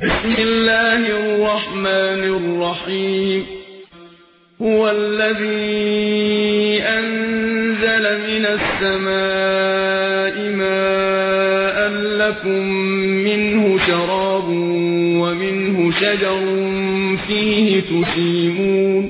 بسم الله الرحمن الرحيم. هو الذي أنزل من السماء ماء لكم منه شراب ومنه شجر فيه تسيمون.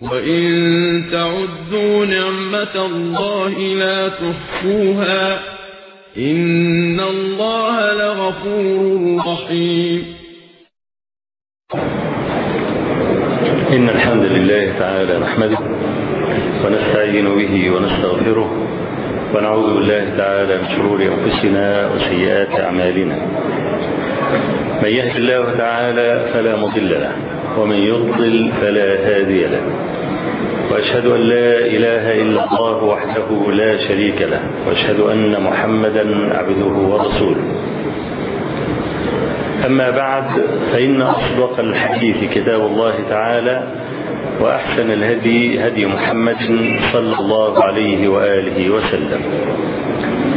وإن تعدوا نعمة الله لا تحصوها إن الله لغفور رحيم. إن الحمد لله تعالى نحمده ونستعين به ونستغفره ونعوذ بالله تعالى من شرور أنفسنا وسيئات أعمالنا. من يهد الله تعالى فلا مضل له ومن يضلل فلا هادي له. وأشهد أن لا إله إلا الله وحده لا شريك له. وأشهد أن محمدا عبده ورسوله. أما بعد فإن أصدق الحديث كتاب الله تعالى وأحسن الهدي هدي محمد صلى الله عليه وآله وسلم.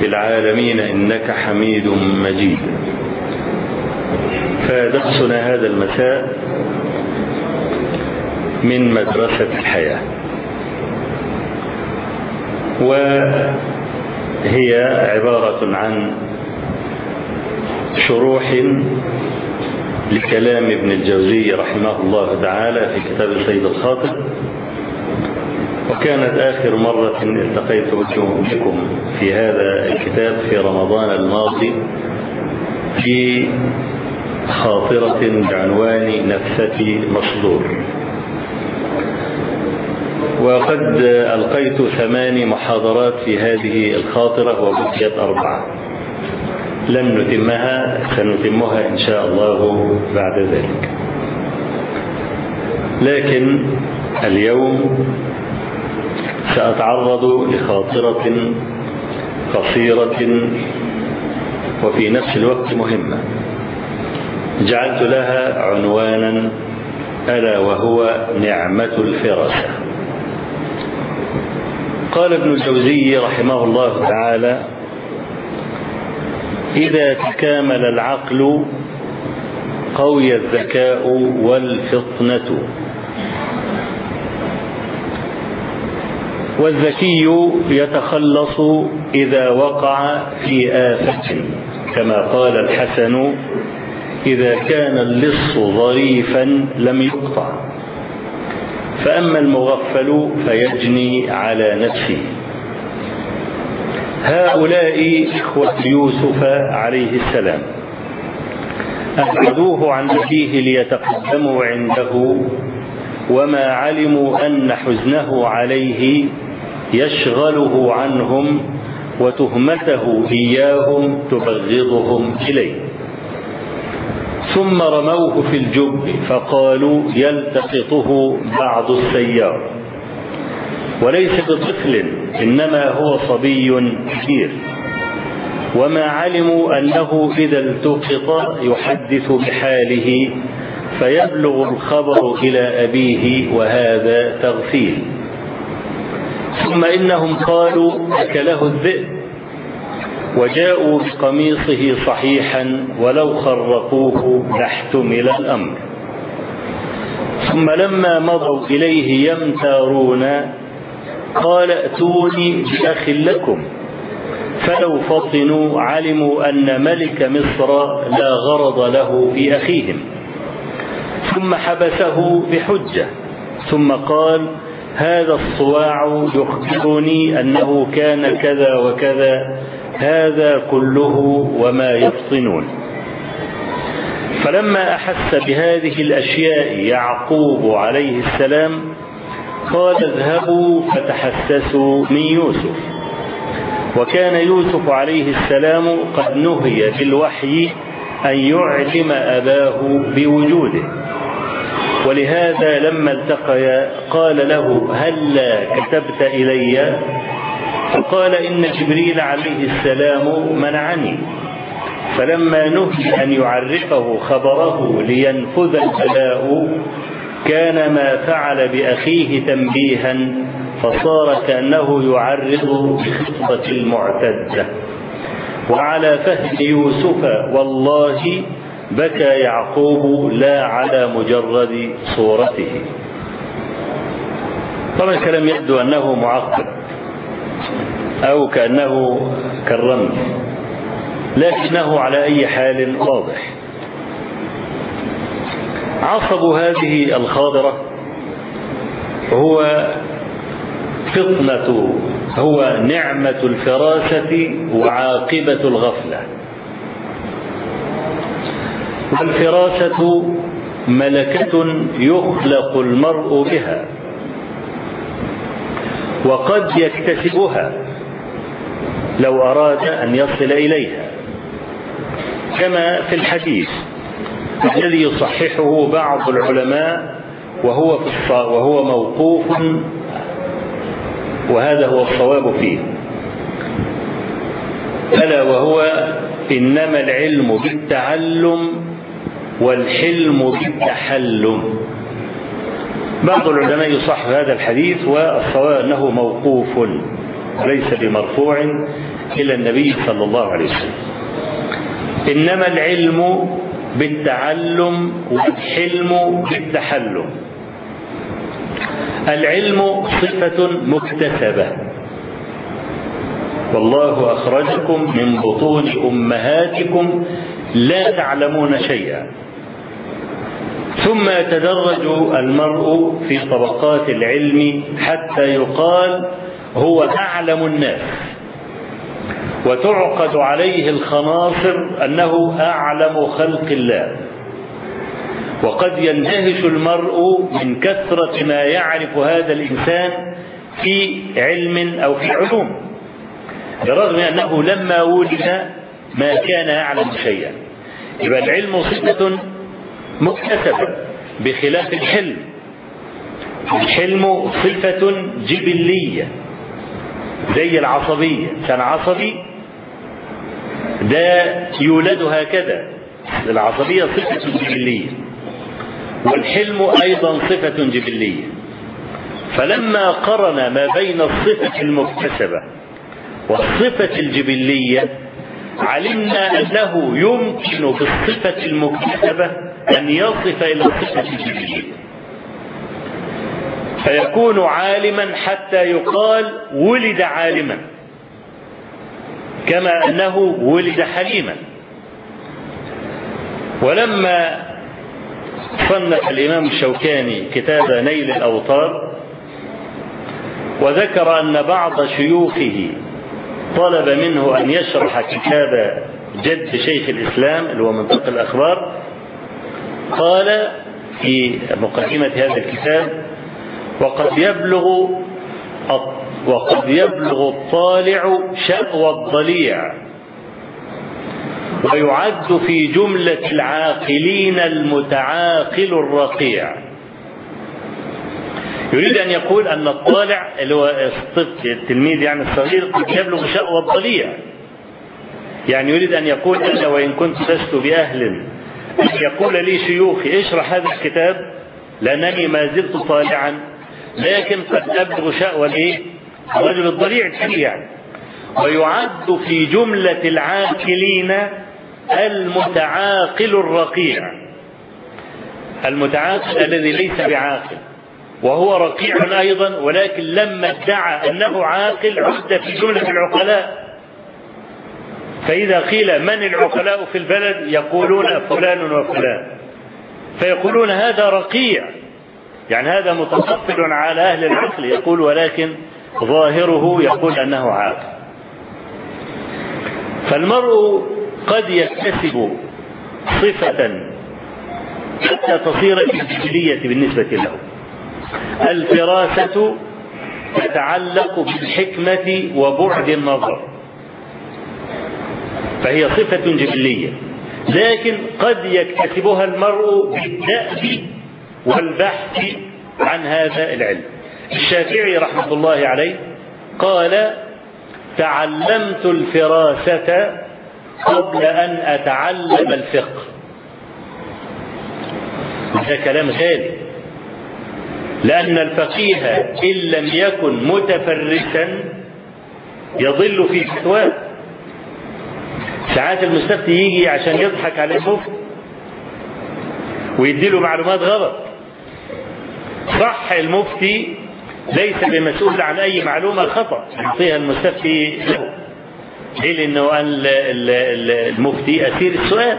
في العالمين إنك حميد مجيد. فدرسنا هذا المساء من مدرسة الحياة. وهي عبارة عن شروح لكلام ابن الجوزي رحمه الله تعالى في كتاب سيد الخاطر وكانت آخر مرة التقيت بكم في هذا الكتاب في رمضان الماضي في خاطرة بعنوان نفسة مصدور. وقد ألقيت ثمان محاضرات في هذه الخاطرة وبقيت أربعة. لن نتمها سنتمها إن شاء الله بعد ذلك. لكن اليوم سأتعرض لخاطرة قصيرة وفي نفس الوقت مهمة. جعلت لها عنوانا ألا وهو نعمة الفراسة قال ابن الجوزي رحمه الله تعالى إذا تكامل العقل قوي الذكاء والفطنة. والذكي يتخلص إذا وقع في آفة كما قال الحسن إذا كان اللص ظريفا لم يقطع. فأما المغفل فيجني على نفسه. هؤلاء إخوة يوسف عليه السلام. أبعدوه عن أبيه ليتقدموا عنده وما علموا أن حزنه عليه يشغله عنهم وتهمته إياهم تبغضهم إليه. ثم رموه في الجب فقالوا يلتقطه بعض السيار. وليس بطفل إنما هو صبي كبير. وما علموا أنه إذا التقط يحدث بحاله فيبلغ الخبر إلى أبيه وهذا تغفيل. ثم إنهم قالوا أكله الذئب. وجاءوا بقميصه صحيحا ولو خرقوه لاحتمل الأمر. ثم لما مضوا إليه يمتارون قال ائتوني بأخ لكم. فلو فطنوا علموا أن ملك مصر لا غرض له في أخيهم. ثم حبسه بحجة. ثم قال هذا الصواع يخبرني أنه كان كذا وكذا هذا كله وما يفطنون. فلما أحس بهذه الأشياء يعقوب عليه السلام قال اذهبوا فتحسسوا من يوسف. وكان يوسف عليه السلام قد نهي بالوحي أن يعلم أباه بوجوده. ولهذا لما التقيا قال له هلا كتبت إلي؟ فقال إن جبريل عليه السلام منعني. فلما نهي أن يعرفه خبره لينفذ البلاء كان ما فعل بأخيه تنبيها فصار كأنه يعرض بخطبة المعتدة وعلى فهم يوسف والله بكى يعقوب لا على مجرد صورته. طبعا الكلام يبدو أنه معقد أو كأنه كالرمز لكنه على أي حال واضح. عصب هذه الخاضرة هو فطنة هو نعمة الفراسة وعاقبة الغفلة. والفراسة ملكة يخلق المرء بها وقد يكتسبها لو أراد أن يصل إليها. كما في الحديث الذي يصححه بعض العلماء وهو في وهو موقوف وهذا هو الصواب فيه. ألا وهو إنما العلم بالتعلم والحلم بالتحلم. بعض العلماء يصح هذا الحديث والصواب أنه موقوف وليس بمرفوع إلى النبي صلى الله عليه وسلم. إنما العلم بالتعلم والحلم بالتحلم. العلم صفة مكتسبة. والله أخرجكم من بطون أمهاتكم لا تعلمون شيئا. ثم يتدرج المرء في طبقات العلم حتى يقال هو أعلم الناس. وتعقد عليه الخناصر أنه أعلم خلق الله. وقد يندهش المرء من كثرة ما يعرف هذا الإنسان في علم أو في علوم برغم أنه لما ولد ما كان يعلم شيئا. يبقى العلم صفة مكتسبة بخلاف الحلم. الحلم صفة جبلية زي العصبية. كان عصبي ده يولد هكذا. العصبية صفة جبلية. والحلم أيضا صفة جبلية. فلما قرن ما بين الصفة المكتسبة والصفة الجبلية علمنا أنه يمكن في الصفة المكتسبة أن يصف إلى الصفة الجبلية فيكون عالما حتى يقال ولد عالما كما أنه ولد حليما. ولما صنف الإمام الشوكاني كتاب نيل الاوطار وذكر أن بعض شيوخه طلب منه أن يشرح كتاب جد شيخ الإسلام اللي هو منطق الأخبار. قال في مقدمة هذا الكتاب وقد يبلغ وقد يبلغ الطالع شأوى الضليع ويعد في جملة العاقلين المتعاقل الرقيع. يريد أن يقول أن الطالع اللي هو الطفل التلميذ يعني الصغير قد يبلغ شأوى الضليع. يعني يريد أن يقول أنا وإن كنت لست بأهل أن يقول لي شيوخي اشرح هذا الكتاب لأنني ما زلت طالعا لكن قد أبلغ شأوى الإيه؟ الرجل الضليع يعني. ويعد في جملة العاقلين المتعاقل الرقيع. المتعاقل الذي ليس بعاقل. وهو رقيع أيضا ولكن لما ادعى أنه عاقل عد في جملة العقلاء. فإذا قيل من العقلاء في البلد؟ يقولون فلان وفلان. فيقولون هذا رقيع. يعني هذا متطفل على أهل العقل. يقول ولكن ظاهره يقول أنه عاقل. فالمرء قد يكتسب صفة حتى تصير الجبلية بالنسبة له. الفراسة تتعلق بالحكمة وبعد النظر. فهي صفة جبلية. لكن قد يكتسبها المرء بالدأب والبحث عن هذا العلم. الشافعي رحمة الله عليه قال تعلمت الفراسة قبل أن أتعلم الفقه. ده كلام غالي لأن الفقيه إن لم يكن متفرسا يضل في فتواه ساعات المستفتي يجي عشان يضحك على المفتي ويديله معلومات غلط. صح المفتي ليس بمسؤول عن أي معلومة خطأ. يعطيها المستفتي له. ليه لأنه المفتي أسير السؤال.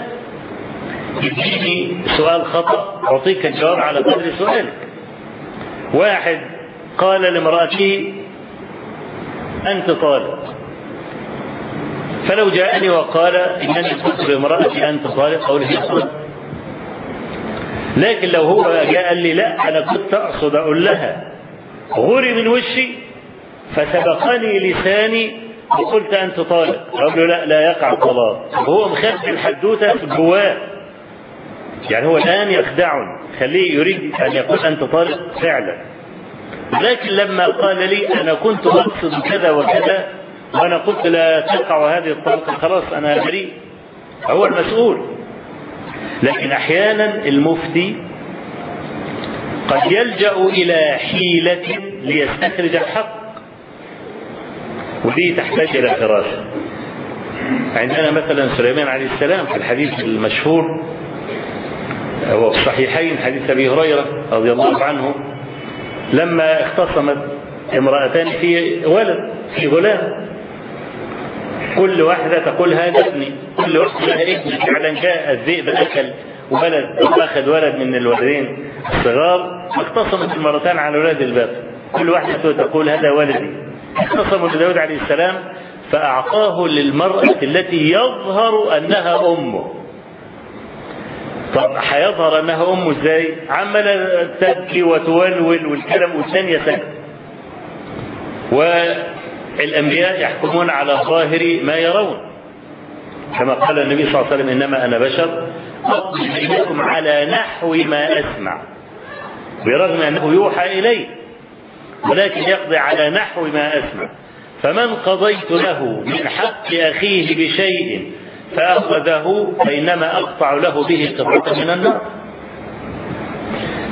يديني سؤال خطأ أعطيك الجواب على قدر سؤالك. واحد قال لامراته أنت طالق. فلو جاءني وقال إنني قلت لامراتي أنت طالق أقول له لكن لو هو جاء قال لي لا أنا كنت أقصد أقول لها. غري من وشي فسبقني لساني وقلت أنت طالق. أقول له لا لا يقع الطلاق. هو مخبي الحدوتة في جواه يعني هو الآن يخدعني خليه يريد أن يقول أنت طالق فعلا. لكن لما قال لي أنا كنت أقصد كذا وكذا وأنا قلت لا تقع هذه الطلقه خلاص أنا بريء هو المسؤول. لكن أحيانا المفتي قد يلجأ إلى حيلة ليستخرج الحق. ودي تحتاج إلى فراسه عندنا مثلا سليمان عليه السلام في الحديث المشهور هو في الصحيحين حديث أبي هريرة رضي الله عنه لما اختصمت امرأتان في ولد في غلام. كل واحدة تقول هذا ابني كل واحدة لها ابن فعلا جاء الذئب أكل ولد أخذ ولد من الولدين الصغار اختصمت المرتان على ولاد الباقي كل واحدة تقول هذا ولدي. اختصموا لداود عليه السلام فأعطاه للمرأة التي يظهر أنها أمه. طب هيظهر أنها أمه إزاي؟ عمالة تبكي وتولول والكلام والثانية سكت والأنبياء يحكمون على ظاهر ما يرون. كما قال النبي صلى الله عليه وسلم إنما أنا بشر أقضي بينكم على نحو ما أسمع. برغم أنه يوحى إليه ولكن يقضي على نحو ما أسمع. فمن قضيت له من حق أخيه بشيء فأخذه فإنما أقطع له به قطعة من النار.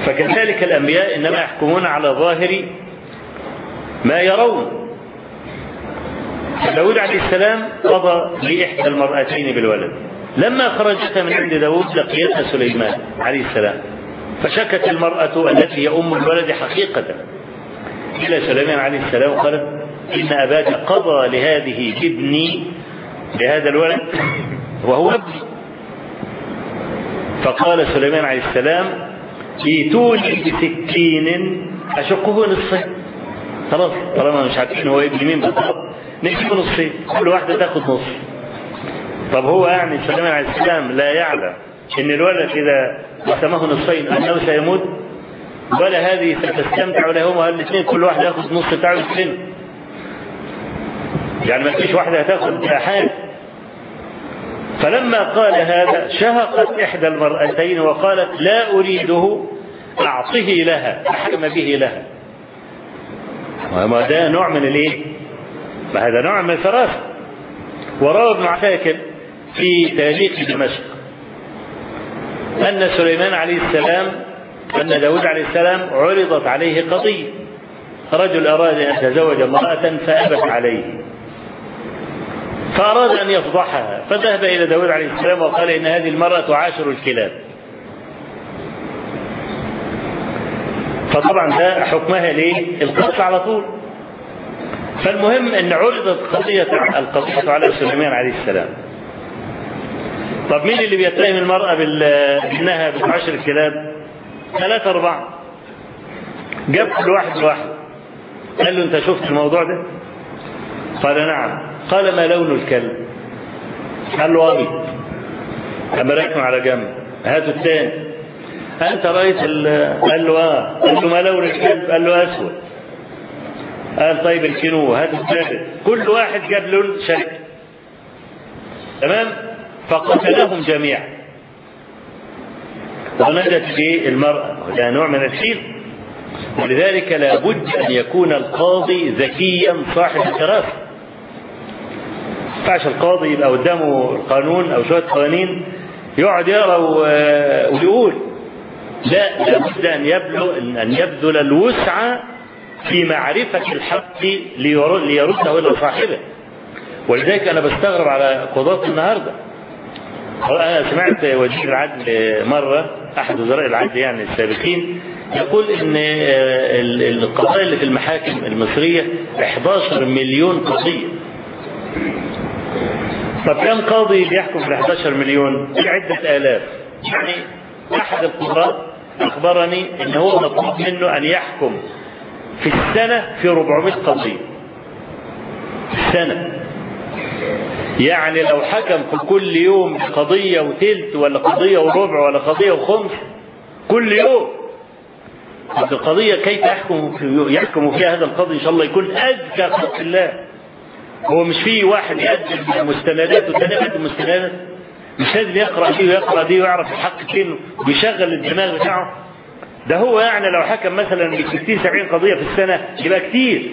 فكذلك الأنبياء إنما يحكمون على ظاهر ما يرون. داود عليه السلام قضى لإحدى المرأتين بالولد. لما خرجت من عند داود لقيتها سليمان عليه السلام. فشكت المرأة التي هي أم الولد حقيقة. إلى سليمان عليه السلام وقالت إن أباك قضى لهذه ابني لهذا الولد وهو ابني. فقال سليمان عليه السلام ائتوني بسكين أشقه نصفين خلاص طالما مش عارفين هو ابن مين بالضبط نجيبه نصفين كل واحدة تاخد نص طب هو يعني سليمان عليه السلام لا يعلم إن الولد إذا قسمه نصفين أنه سيموت؟ ولا هذه ستستمتع ولا هما الاثنين كل واحد ياخذ نص بتاعه يسلمه يعني ما فيش واحدة هتاخد حاجة. فلما قال هذا شهقت إحدى المرأتين وقالت لا أريده أعطه لها أحكم به لها. وما ده نوع من الإيه؟ هذا نوع من الفراسه وروى ابن عساكر في تاريخ دمشق أن سليمان عليه السلام أن داود عليه السلام عرضت عليه قضية. رجل أراد أن يتزوج امرأة فأبت عليه. فأراد أن يفضحها فذهب إلى داود عليه السلام وقال إن هذه المرأة تعاشر الكلاب فطبعا ده حكمها ليه؟ القتل على طول فالمهم إن عرضت قضية القضية على سليمان عليه السلام طب مين اللي بيتهم المرأة بأنها بتعاشر الكلاب؟ ثلاثة أربعة. جاب كل واحد لوحده. قال له أنت شفت الموضوع ده؟ قال نعم. قال ما لون الكلب؟ قال له أبيض. أما ركنه على جنب. هاتوا الثاني. أنت رأيت قال له آه. قال له ما لون الكلب؟ قال له أسود. قال طيب الكينو هاتوا الثالث. كل واحد جاب لون شكل. تمام؟ فقتلهم جميعا ونجت في المرأة وده نوع من الحيل ولذلك لابد أن يكون القاضي ذكيا صاحب دراسة ينفعش القاضي يبقى قدامه القانون أو شوية قوانين يقعد يقرأ ويقول لا لابد أن يبذل أن يبذل الوسع في معرفة الحق ليرده إلى صاحبه ولذلك أنا بستغرب على قضاة النهارده أنا سمعت وزير العدل مرة أحد وزراء العدل يعني السابقين يقول إن القضايا اللي في المحاكم المصرية 11 مليون قضية. طب كم قاضي بيحكم في 11 مليون؟ في عدة آلاف. يعني أحد القضاة أخبرني إن هو مطلوب منه أن يحكم في السنة في 400 قضية. السنة. يعني لو حكم في كل يوم قضية وتلت ولا قضية وربع ولا قضية وخمس كل يوم القضية كيف يحكم يحكم فيها هذا القاضي إن شاء الله يكون أذكى خلق الله هو مش في واحد يقدم مستندات والثاني يقدم مستندات مش لازم يقرأ دي ويقرأ دي ويعرف الحق فين ويشغل الدماغ بتاعه؟ ده هو يعني لو حكم مثلا ب 60 70 قضية في السنة يبقى كتير.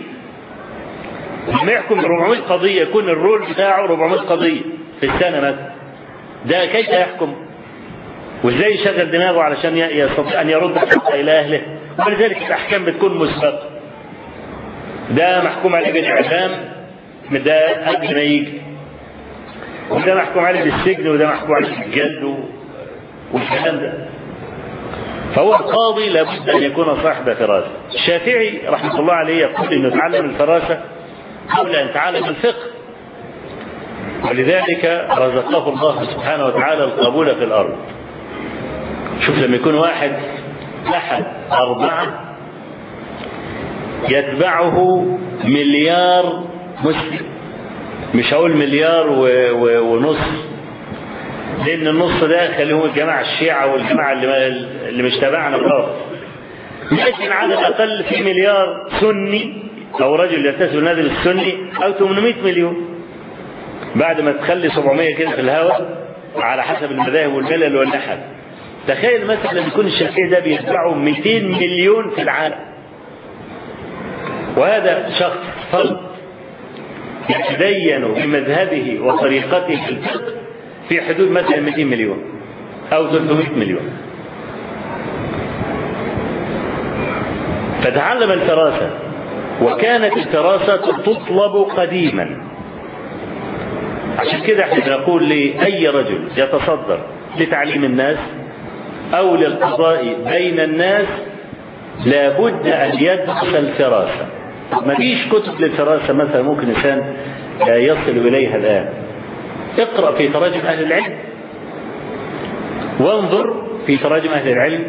لما يحكم 400 قضية يكون الرول بتاعه 400 قضية في السنة مثلا. ده كيف يحكم؟ وإزاي يشغل دماغه علشان يستطيع أن يرد الحق إلى أهله؟ ولذلك الأحكام بتكون مسبقة. ده محكوم عليه بالاعدام ده قبل ما يجي. وده محكوم عليه بالسجن وده محكوم عليه بالجلد والكلام ده. فهو القاضي لابد أن يكون صاحب فراسه الشافعي رحمة الله عليه يقول إنه تعلم الفراسه قبل أن تعلم الفقه. ولذلك رزقه الله سبحانه وتعالى القبول في الأرض. شوف لما يكون واحد أحد أربعة يتبعه مليار مسلم مش هقول مليار و... و... ونص لأن النص ده خليهم الجماعة الشيعة والجماعة اللي, اللي مش تبعنا خالص. لكن على الاقل في مليار سني أو رجل ينتسب للنادي السني أو 800 مليون. بعد ما تخلي 700 كده في الهواء على حسب المذاهب والملل والنحل. تخيل مثلا يكون الشافعي ده بيتبعه 200 مليون في العالم. وهذا شخص فرد يتدين بمذهبه وطريقته في الفقه في حدود مثلا 200 مليون أو 300 مليون. فتعلم الفراسة وكانت الفراسة تطلب قديما. عشان كده إحنا بنقول لأي رجل يتصدر لتعليم الناس أو للقضاء بين الناس لابد أن يدرس الفراسة. ما فيش كتب للفراسة مثلا ممكن الإنسان يصل إليها الآن. اقرأ في تراجم أهل العلم. وانظر في تراجم أهل العلم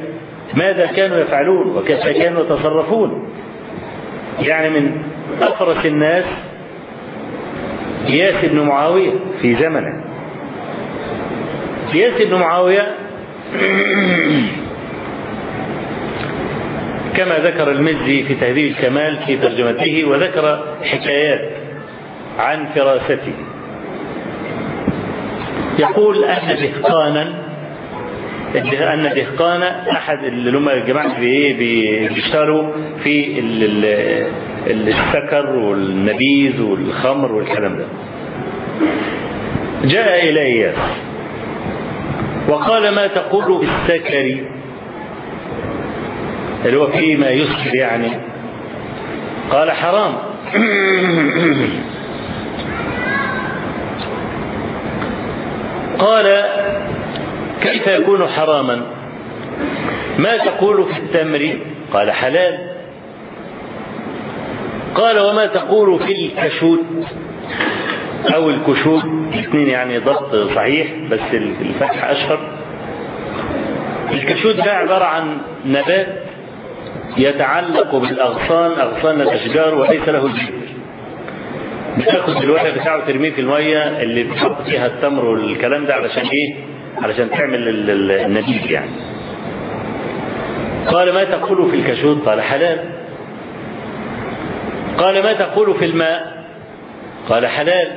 ماذا كانوا يفعلون وكيف كانوا يتصرفون. يعني من أفرس الناس إياس بن معاوية في زمنه. إياس بن معاوية كما ذكر المزي في تهذيب الكمال في ترجمته وذكر حكايات عن فراسته. يقول أن دهقانا أن دهقانا أحد اللي هم الجماعة بيشتغلوا في السكر والنبيذ والخمر والكلام ده. جاء إلى إياس وقال ما تقول في السكر اللي هو فيما يسكر يعني. قال حرام. قال كيف يكون حراما؟ ما تقول في التمر؟ قال حلال. قال وما تقول في الكشوت؟ أو الكشوت. الاثنين يعني ضبط صحيح بس الفتح أشهر. الكشوت ده عبارة عن نبات يتعلق بالأغصان أغصان الأشجار وليس له جذر بتاخد الورق بتاعه ترميه في المية اللي بتحط فيها التمر والكلام ده علشان إيه؟ علشان تعمل النبيذ يعني. قال ما تقول في الكشوت؟ قال حلال. قال ما تقول في الماء؟ قال حلال.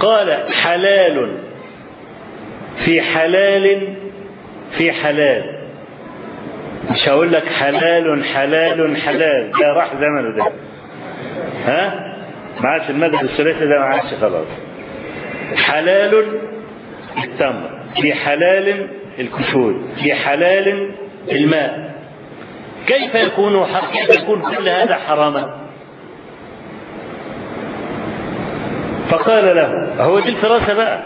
قال حلال في حلال في حلال مش هقول لك حلال حلال حلال. ده راح زمنه ده. ها؟ ما عادش المذهب الثلاثي ده ما عادش خلاص. حلال التمر في حلال الكشوف في حلال الماء. كيف يكون كيف يكون كل هذا حراما؟ فقال له هو دي الفراسة بقى.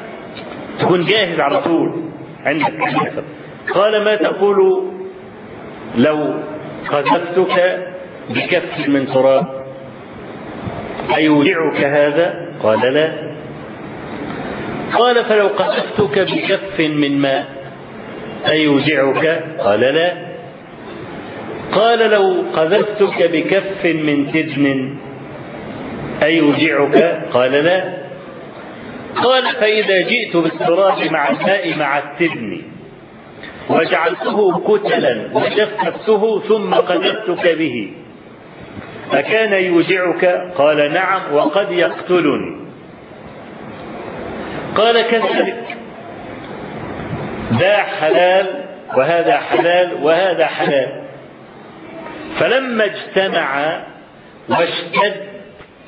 تكون جاهز على طول. عندك. قال ما تقول لو قذفتك بكف من تراب أيودعك هذا؟ قال لا قال فلو قذفتك بكف من ماء أيودعك؟ قال لا قال لو قذفتك بكف من تدن أيوجعك؟ قال لا قال فإذا جئت بالتراب مع الماء مع التبن وجعلته كتلا وجففته ثم قذفتك به. أكان يوجعك؟ قال نعم وقد يقتلني. قال كذلك. ذا حلال وهذا حلال وهذا حلال. فلما اجتمع واشتد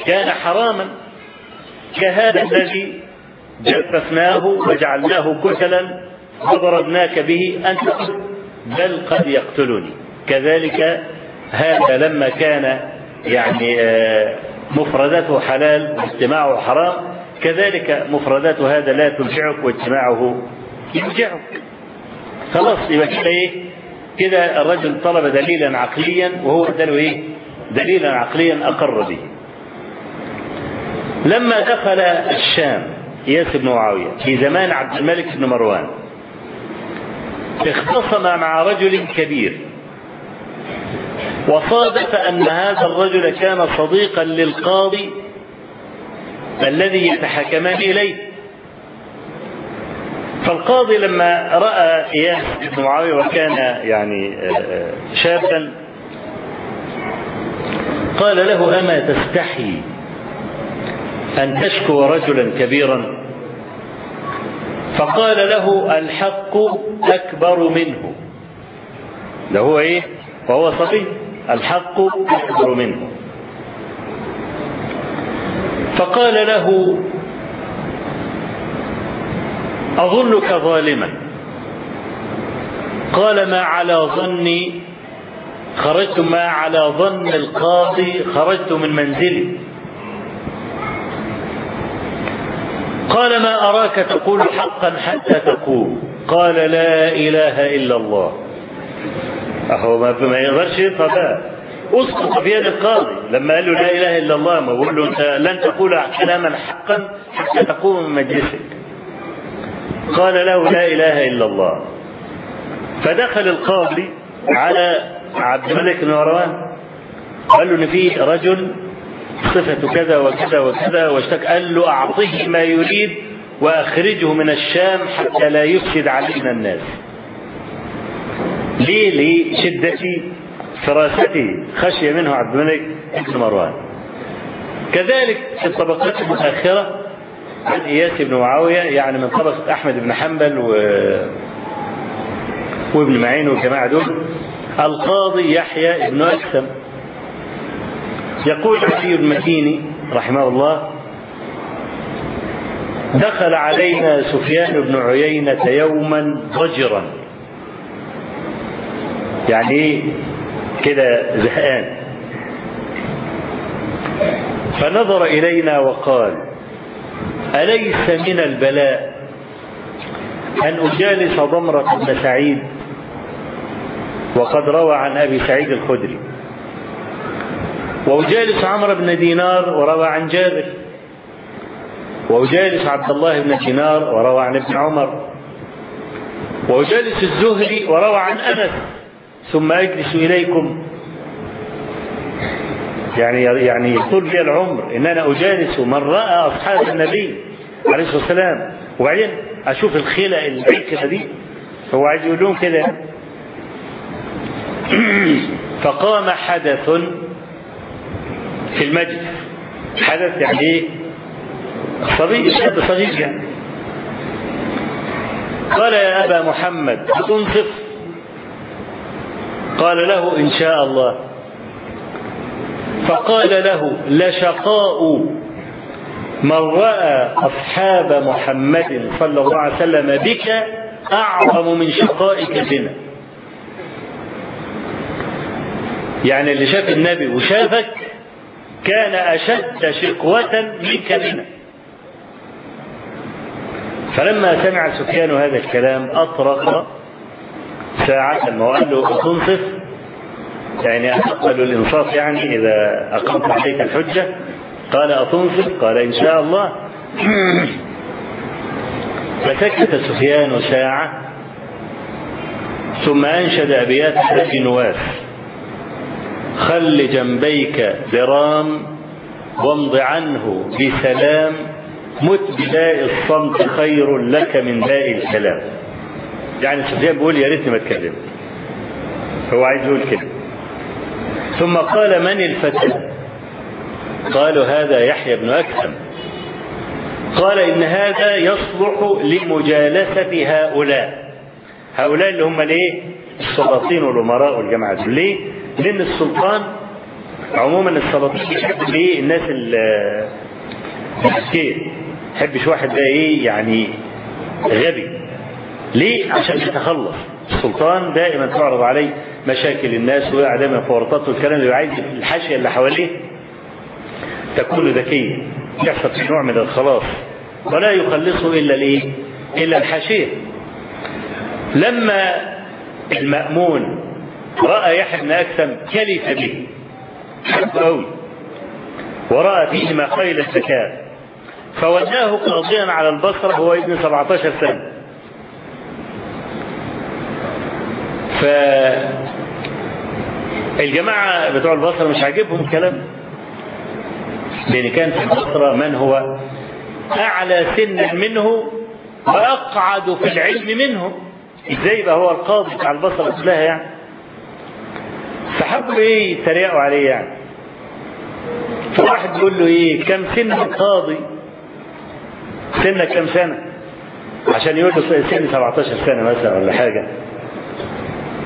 كان حراما كهذا الذي جففناه وجعلناه كتلا وضربناك به أنت بل قد يقتلني. كذلك هذا لما كان يعني مفردته حلال واجتماعه حرام كذلك مفردات هذا لا ترجعك واجتماعه يرجعك خلاص يبقى كده إيه؟ كده الرجل طلب دليلا عقليا وهو اداله إيه؟ دليلا عقليا أقر به. لما دخل الشام إياس بن معاوية في زمان عبد الملك بن مروان اختصم مع رجل كبير. وصادف أن هذا الرجل كان صديقا للقاضي الذي يتحكمان إليه. فالقاضي لما رأى إياس بن معاوية وكان يعني شابا قال له أما تستحي أن تشكو رجلا كبيرا؟ فقال له الحق أكبر منه. ده هو إيه؟ وهو صبي الحق أكبر منه. فقال له أظنك ظالما. قال ما على ظني. خرجت ما على ظن القاضي. خرجت من منزلي. قال ما أراك تقول حقا حتى تقول قال لا إله إلا الله. هو ما, يقدرش يطلع بقى أسقط في يد القاضي. لما قال له لا إله إلا الله ما بقول له أنت لن تقول كلاما حقا حتى تقوم من مجلسك. قال له لا إله إلا الله. فدخل القاضي على عبد الملك بن مروان. قال له إن في رجل صفة كذا وكذا وكذا واشتكى قال له اعطه ما يريد وأخرجه من الشام حتى لا يفسد علينا الناس. ليه؟ لشدة فراسته خشي منه عبد الملك بن مروان. كذلك في الطبقات المتأخرة عن إياس بن معاوية يعني من طبقة أحمد بن حنبل و... وابن معين والجماعة دول القاضي يحيى بن أكثم يقول علي المكيني رحمه الله دخل علينا سفيان بن عيينة يوما ضجرا. يعني إيه؟ كده زهقان. فنظر إلينا وقال أليس من البلاء أن أجالس ضمرة بن سعيد؟ وقد روى عن أبي سعيد الخدري. وأجالس عمرو بن دينار وروى عن جابر. وأجالس عبد الله بن دينار وروى عن ابن عمر. وأجالس الزهري وروى عن أنس. ثم أجلس إليكم. يعني يعني يطول لي العمر ان أنا أجالس من رأى أصحاب النبي عليه الصلاة والسلام. وبعدين أشوف الخيلة العكره دي. هو عايز يقول لهم كده. فقام حدث في المجلس. حدث يعني إيه؟ صبي شاب صغير يعني. قال يا أبا محمد تنصف قال له إن شاء الله. فقال له لشقاء. من رأى أصحاب محمد صلى الله عليه وسلم بك أعظم من شقائك بنا. يعني اللي شاف النبي وشافك كان أشد شقوه منك بنا فلما سمع سفيان هذا الكلام أطرق ساعة وقال له تنصف يعني أقبل الإنصاف يعني إذا أقمت عليك الحجة. قال أتنصف؟ قال إن شاء الله. فسكت سفيان ساعة ثم أنشد أبيات أبي نواس خل جنبيك ذرام وامض عنه بسلام مت بداء الصمت خير لك من داء الكلام. يعني سفيان بيقول يا ريتني ما اتكلم. هو عايز يقول كده. ثم قال من الفتى؟ قالوا هذا يحيى بن أكثم. قال إن هذا يصلح لمجالسة هؤلاء. هؤلاء اللي هم الايه السلاطين والأمراء والجماعة ليه؟ لأن السلطان عموما السلاطين بيحبوا إيه؟ الناس المسكين. يحبش واحد ده إيه؟ يعني غبي. ليه؟ عشان يتخلص. السلطان دائما تعرض عليه مشاكل الناس وعدم الفورطات والكلام اللي عايز الحاشية اللي حواليه تكون ذكية. يحصل في نوع من الخلاص. ولا يخلصه إلا الإيه؟ إلا الحاشية. لما المأمون رأى يحيى بن أكثم كلف به. حبه قوي. ورأى فيه ما خيل الزكاة. فوداه قاضيا على البصرة هو ابن 17 سنة. ف الجماعة بتوع البصرة مش عاجبهم الكلام. لأن كان في البصرة من هو أعلى سنا منه وأقعد في العلم منه. إزاي يبقى هو القاضي بتاع البصرة كلها يعني؟ فحبوا إيه يتريقوا عليه يعني فواحد يقول له إيه كم سن القاضي سنك كم سنة عشان يقول له سن 17 سنة مثلا ولا حاجة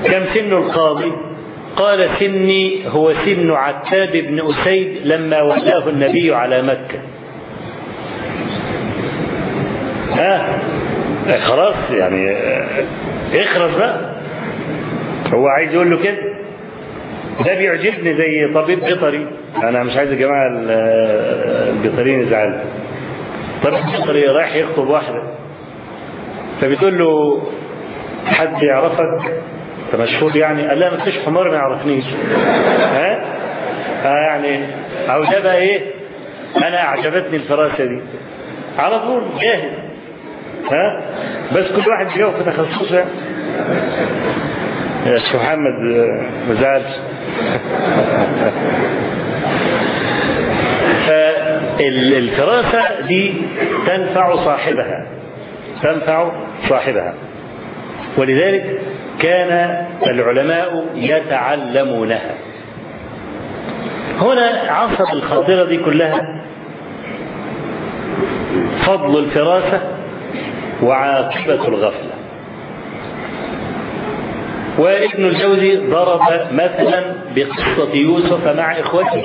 كم سن القاضي قال سني هو سن عتاب بن أسيد لما ولاه النبي على مكة ها آه. خلاص يعني آه. اخرس بقى هو عايز يقول له كده ده بيعجبني زي طبيب بيطري أنا مش عايز يا جماعة البيطريين يزعلوا. طبيب بيطري رايح يخطب واحدة. فبتقول له حد يعرفك؟ أنت مشهور يعني؟ قال لا ما فيش حمار ما يعرفنيش. ها؟ آه يعني أو ده بقى إيه؟ أنا أعجبتني الفراسه دي. على طول جاهز. ها؟ بس كل واحد بيجاوب في تخصصه. يا شيخ محمد ما زعلش فالفراسة دي تنفع صاحبها. تنفع صاحبها. ولذلك كان العلماء يتعلمونها. هنا عصب الخاطرة دي كلها فضل الفراسة وعاقبة الغفلة. وابن الجوزي ضرب مثلا بقصة يوسف مع إخوته.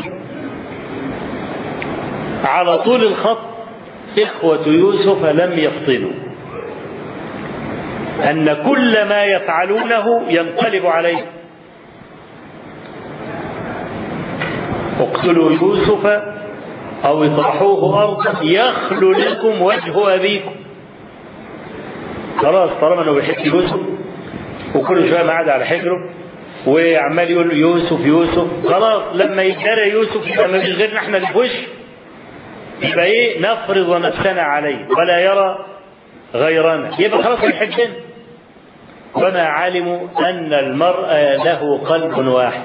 على طول الخط إخوة يوسف لم يفطنوا. أن كل ما يفعلونه ينقلب عليه. اقتلوا يوسف أو اطرحوه أرضا يخلو لكم وجه أبيكم. خلاص طالما إنه بيحب يوسف وكل شوية قاعد على حجره وعمال يقول له يوسف يوسف. خلاص لما يتدرى يوسف يبقى ما فيش غيرنا إحنا اللي في وشه. يبقى إيه؟ نفرض نفسنا عليه. ولا يرى غيرنا. يبقى خلاص يحبنا. وما علموا أن المرء له قلب واحد.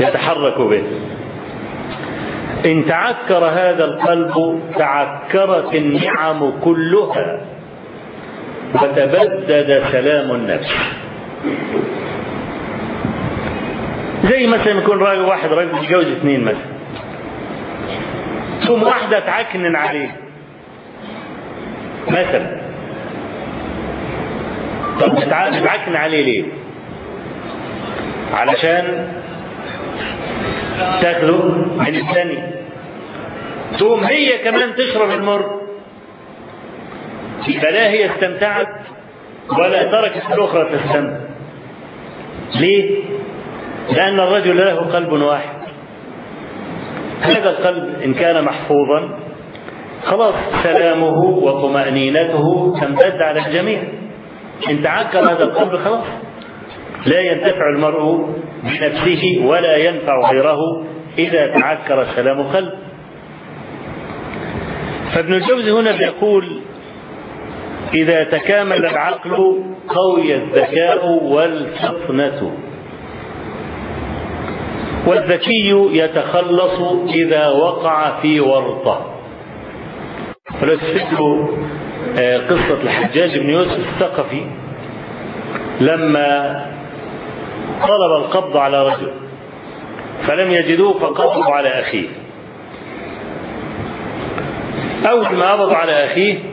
يتحرك به. إن تعكر هذا القلب تعكرت النعم كلها. وتبدد سلام النفس. زي مثلا يكون راجل واحد راجل متجوز اثنين مثلا. ثم واحدة تعكنن عليه. مثلا. طب تعكن عليه ليه؟ علشان تاخده من الثاني تقوم هي كمان تشرب المر لا هي استمتعت ولا تركت الأخرى تستمتع ليه؟ لأن الرجل له قلب واحد. هذا القلب إن كان محفوظا خلاص سلامه وطمأنينته تمتد على الجميع. إن تعكر هذا القلب خلاص. لا ينتفع المرء بنفسه ولا ينفع غيره إذا تعكر سلام قلب. فابن الجوزي هنا بيقول إذا تكامل العقل قوي الذكاء والفطنة والذكي يتخلص إذا وقع في ورطة. ولو تفتكروا قصة الحجاج بن يوسف الثقفي لما طلب القبض على رجل فلم يجدوه فقبضوا على أخيه. أول ما قبضوا على أخيه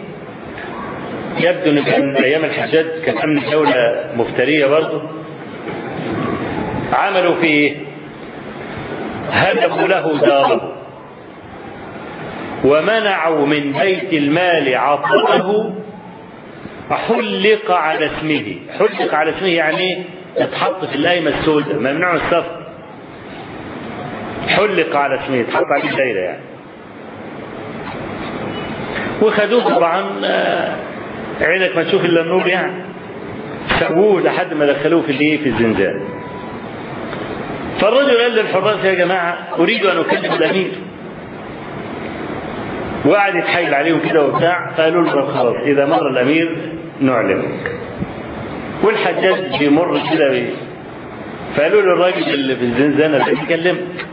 يبدو أن كان أيام الحجاج كان أمن الدولة مفترية برضه. عملوا فيه هدموا له داره. ومنعوا من بيت المال عطاءه حلق على اسمه. حلق على اسمه يعني اتحط في القايمة السوداء ممنوع السفر. حلق على اسمه اتحط عليه دايرة يعني. وخدوه طبعا عينك ما تشوف إلا النور يعني. سووه لحد ما دخلوه في الإيه؟ في الزنزان. فالرجل قال للحراس يا جماعة أريد أن أكلم الأمير. وقعد يتحايل عليهم كده وبتاع. فقالوا له خلاص إذا مر الأمير نعلمك. والحجاج بيمر كده بيه فقالوا له الراجل اللي في الزنزانة اللي بيكلمك.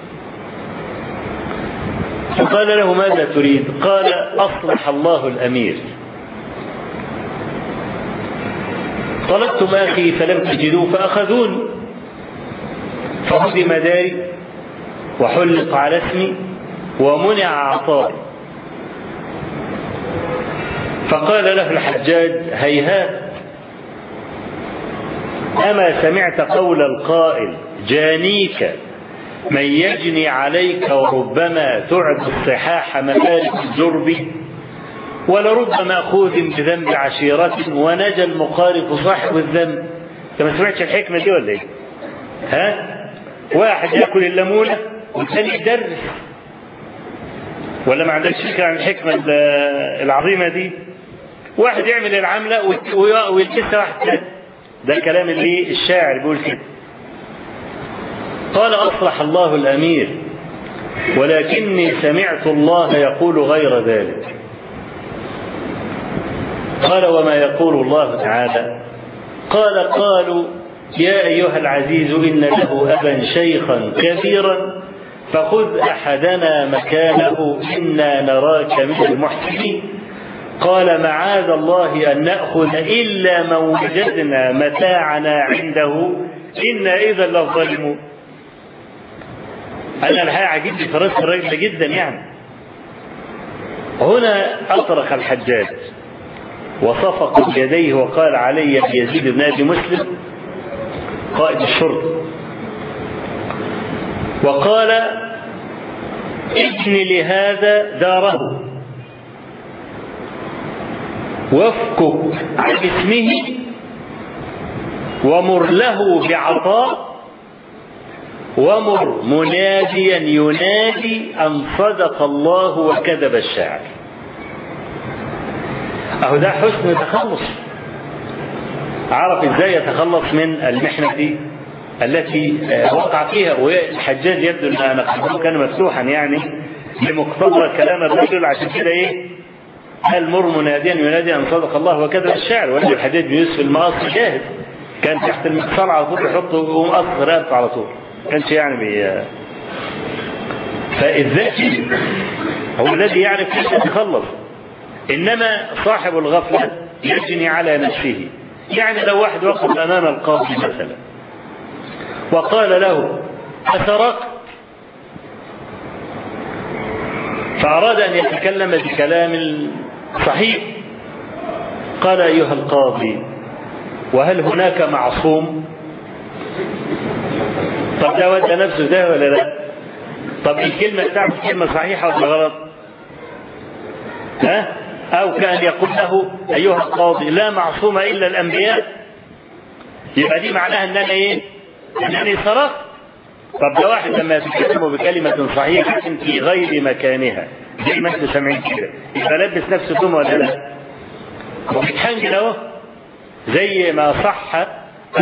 فقال له ماذا تريد؟ قال أصلح الله الأمير. طلبتم أخي فلم تجدوه فاخذوني فهدم داري وحلق على اسمي ومنع عطائي فقال له الحجاج هيهات أما سمعت قول القائل جانيك من يجني عليك وربما تعد الصحاح مفارق الجرب. ولرب مأخوذ بذنب عشيرة ونجا المقارف صاحب الذنب انت ما سمعتش الحكمة دي ولا إيه؟ ها؟ واحد يأكل الليمونة والثاني يدرس ولا ما عندكش فكرة عن الحكمة العظيمة دي؟ واحد يعمل العملة ويلبسها واحد ثاني ده كلام اللي الشاعر بيقول كده قال أصلح الله الأمير ولكني سمعت الله يقول غير ذلك قال وما يقول الله تعالى. قال قالوا يا أيها العزيز إن له أبا شيخا كبيرا فخذ أحدنا مكانه إنا نراك من المحسنين. قال معاذ الله أن نأخذ إلا من وجدنا متاعنا عنده. إنا إذا لظالمون أنا الحقيقة عجبني في الراجل جدا يعني. هنا أطرق الحجاج. وصفق بيديه وقال علي يزيد بن أبي مسلم قائد الشرطه وقال ابن لهذا داره. وافكك عن اسمه ومر له بعطاء ومر مناديا ينادي أن صدق الله وكذب الشاعر. أهو ده حسن تخلص. عرف إزاي يتخلص من المحنة دي؟ التي وقع فيها والحجاج يبدو ان نقده كان مفتوحا يعني لمقتضى كلام الرجل. عشان كده إيه؟ قال مر مناديا ينادي أن صدق الله وكذب الشاعر. ولد الحجاج بن يوسف المقص جاهز كان تحت المقصار على طول يحطه ويقوم قص رقبته على طول. كانش يعني بي فالذكي هو الذي يعرف كيف يتخلص. إنما صاحب الغفلة يجني على نفسه. يعني لو واحد وقف أمام القاضي مثلا وقال له أسرقت فأراد أن يتكلم بكلام صحيح. قال أيها القاضي وهل هناك معصوم؟ طب ده ودى نفسه ده ولا لا؟ طب الكلمة بتاعته كلمة صحيحة ولا غلط؟ ها؟ أو كان يقول له أيها القاضي لا معصوم إلا الأنبياء. يبقى دي معناها أن أنا إيه؟ أنني سرقت طب ده واحد لما يتكلم بكلمة صحيحة في غير مكانها زي ما أنتم سامعين كده يبقى لبس نفسه تهمة ولا لا؟ وبيتحنجل أهو. زي ما صح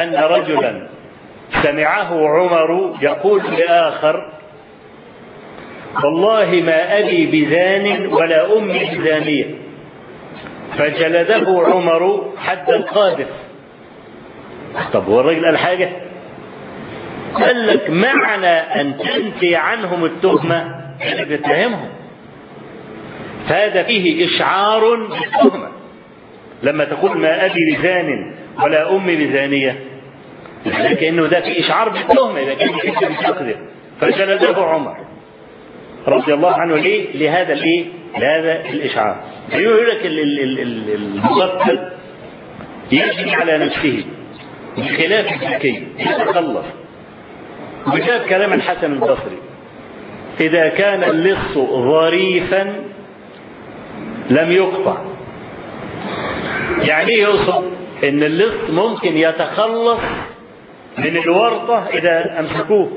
أن رجلا سمعه عمر يقول لآخر والله ما أبي بزان ولا أمي بزانية. فجلده عمر حد القاذف طب هو الراجل قال حاجة؟ قال لك معنى أن تنفي عنهم التهمة أنك تتهمهم فهذا فيه إشعار بالتهمة. لما تقول ما أبي بزان ولا أمي بزانية لكنه ده في إشعار بالتهمة يحس بتقدر فجلده عمر. رضي الله عنه ليه؟ لهذا الإيه؟ لهذا الإشعار. يقول لك المقتل يجني على نفسه بخلاف الذكي يتخلص. وجاب كلام الحسن البصري إذا كان اللص ظريفا لم يقطع. يعني يقصد؟ إن اللص ممكن يتخلص من الورطة إذا أمسكوه.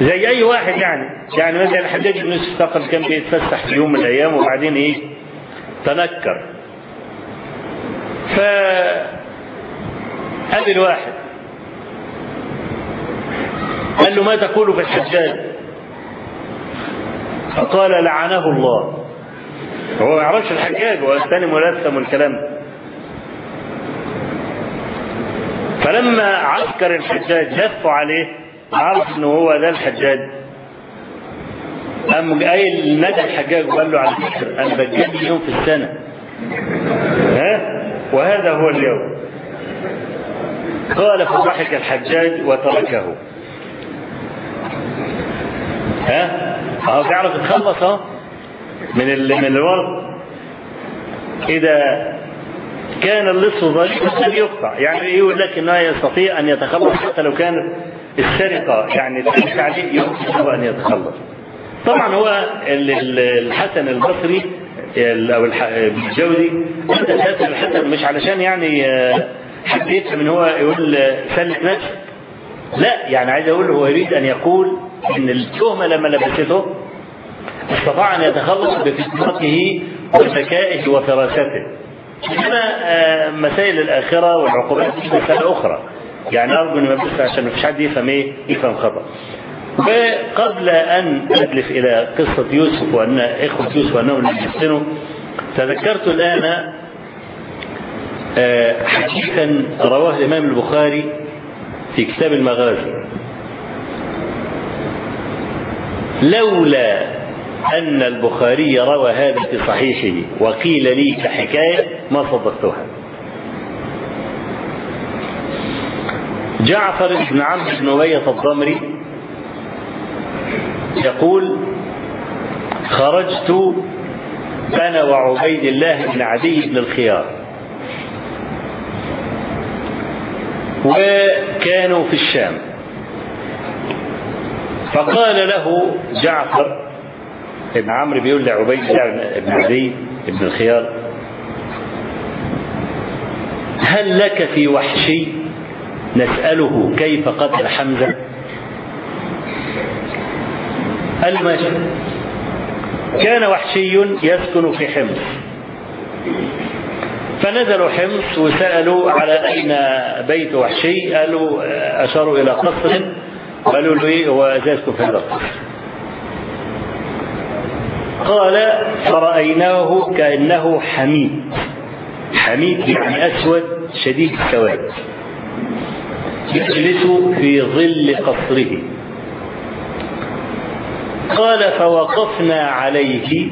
زي أي واحد يعني. يعني مثلا الحجاج بن يوسف ثقل كان بيتفسح في يوم من الأيام وبعدين إيه؟ تنكر. ف قابل واحد قال له ما تقول في الحجاج؟ فقال لعنه الله. هو ما يعرفش الحجاج هو الثاني ملثم والكلام ده. فلما عسكر الحجاج لفوا عليه. عرف إنه هو ده الحجاج. قام قايل نادى الحجاج وقال له على فكرة أنا بتجنن يوم في السنة. ها؟ وهذا هو اليوم. قال فضحك الحجاج وتركه. ها؟ اهو بيعرف يتخلص أهو؟ من ال... من الورد إذا كان اللص ظريفا لم يقطع. يعني يقول لك إنه يستطيع أن يتخلص حتى لو كانت السرقة يعني الحديث عليه يمكن أن يتخلص. طبعا هو الحسن البصري أو الجوزي انت تسال الحسن مش علشان يعني حد يفهم إن هو يقول سلك نفسك لا يعني عايز أقول هو يريد أن يقول إن التهمة لما لبسته استطاع أن يتخلص بفطنته وذكائه وفراسته إنما آه، مسائل الآخرة والعقوبات دي مسألة يعني أرجو إن بس عشان ما فيش حد يفهم إيه يفهم خطأ وقبل أن أدلف إلى قصة يوسف وأن إخوة يوسف وأنهم لم يحسنوا تذكرت الآن آه، حديثا رواه الإمام البخاري في كتاب المغازي. لولا أن البخاري روى هذا في صحيحه وقيل لي كحكاية ما صدقتها. جعفر بن عمرو بن أمية الضمري يقول خرجت أنا وعبيد الله بن عدي بن الخيار. وكانوا في الشام. فقال له جعفر ابن عمرو بيقول لعبيد الله بن عدي بن الخيار هل لك في وحشي؟ نسأله كيف قتل حمزة؟ قال ماشي كان وحشي يسكن في حمص. فنزلوا حمص وسألوا على أين بيت وحشي. قالوا أشاروا إلى قصر. قالوا له إيه؟ هو يسكن في هذا القصر. قال فرأيناه كأنه حميد. حميد يعني أسود شديد السواد يجلس في ظل قصره. قال فوقفنا عليه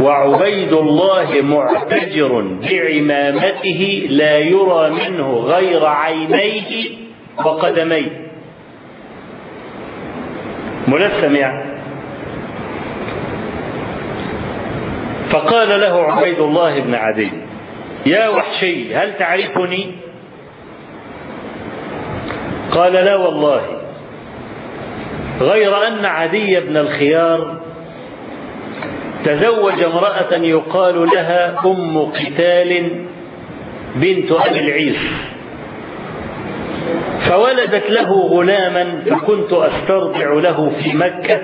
وعبيد الله معتجر بعمامته لا يرى منه غير عينيه وقدميه. ملثم يعني. فقال له عبيد الله بن عدي يا وحشي هل تعرفني؟ قال لا والله. غير أن عدي بن الخيار تزوج امرأة يقال لها أم قتال بنت أبي العيس. فولدت له غلاما فكنت أسترضع له في مكة.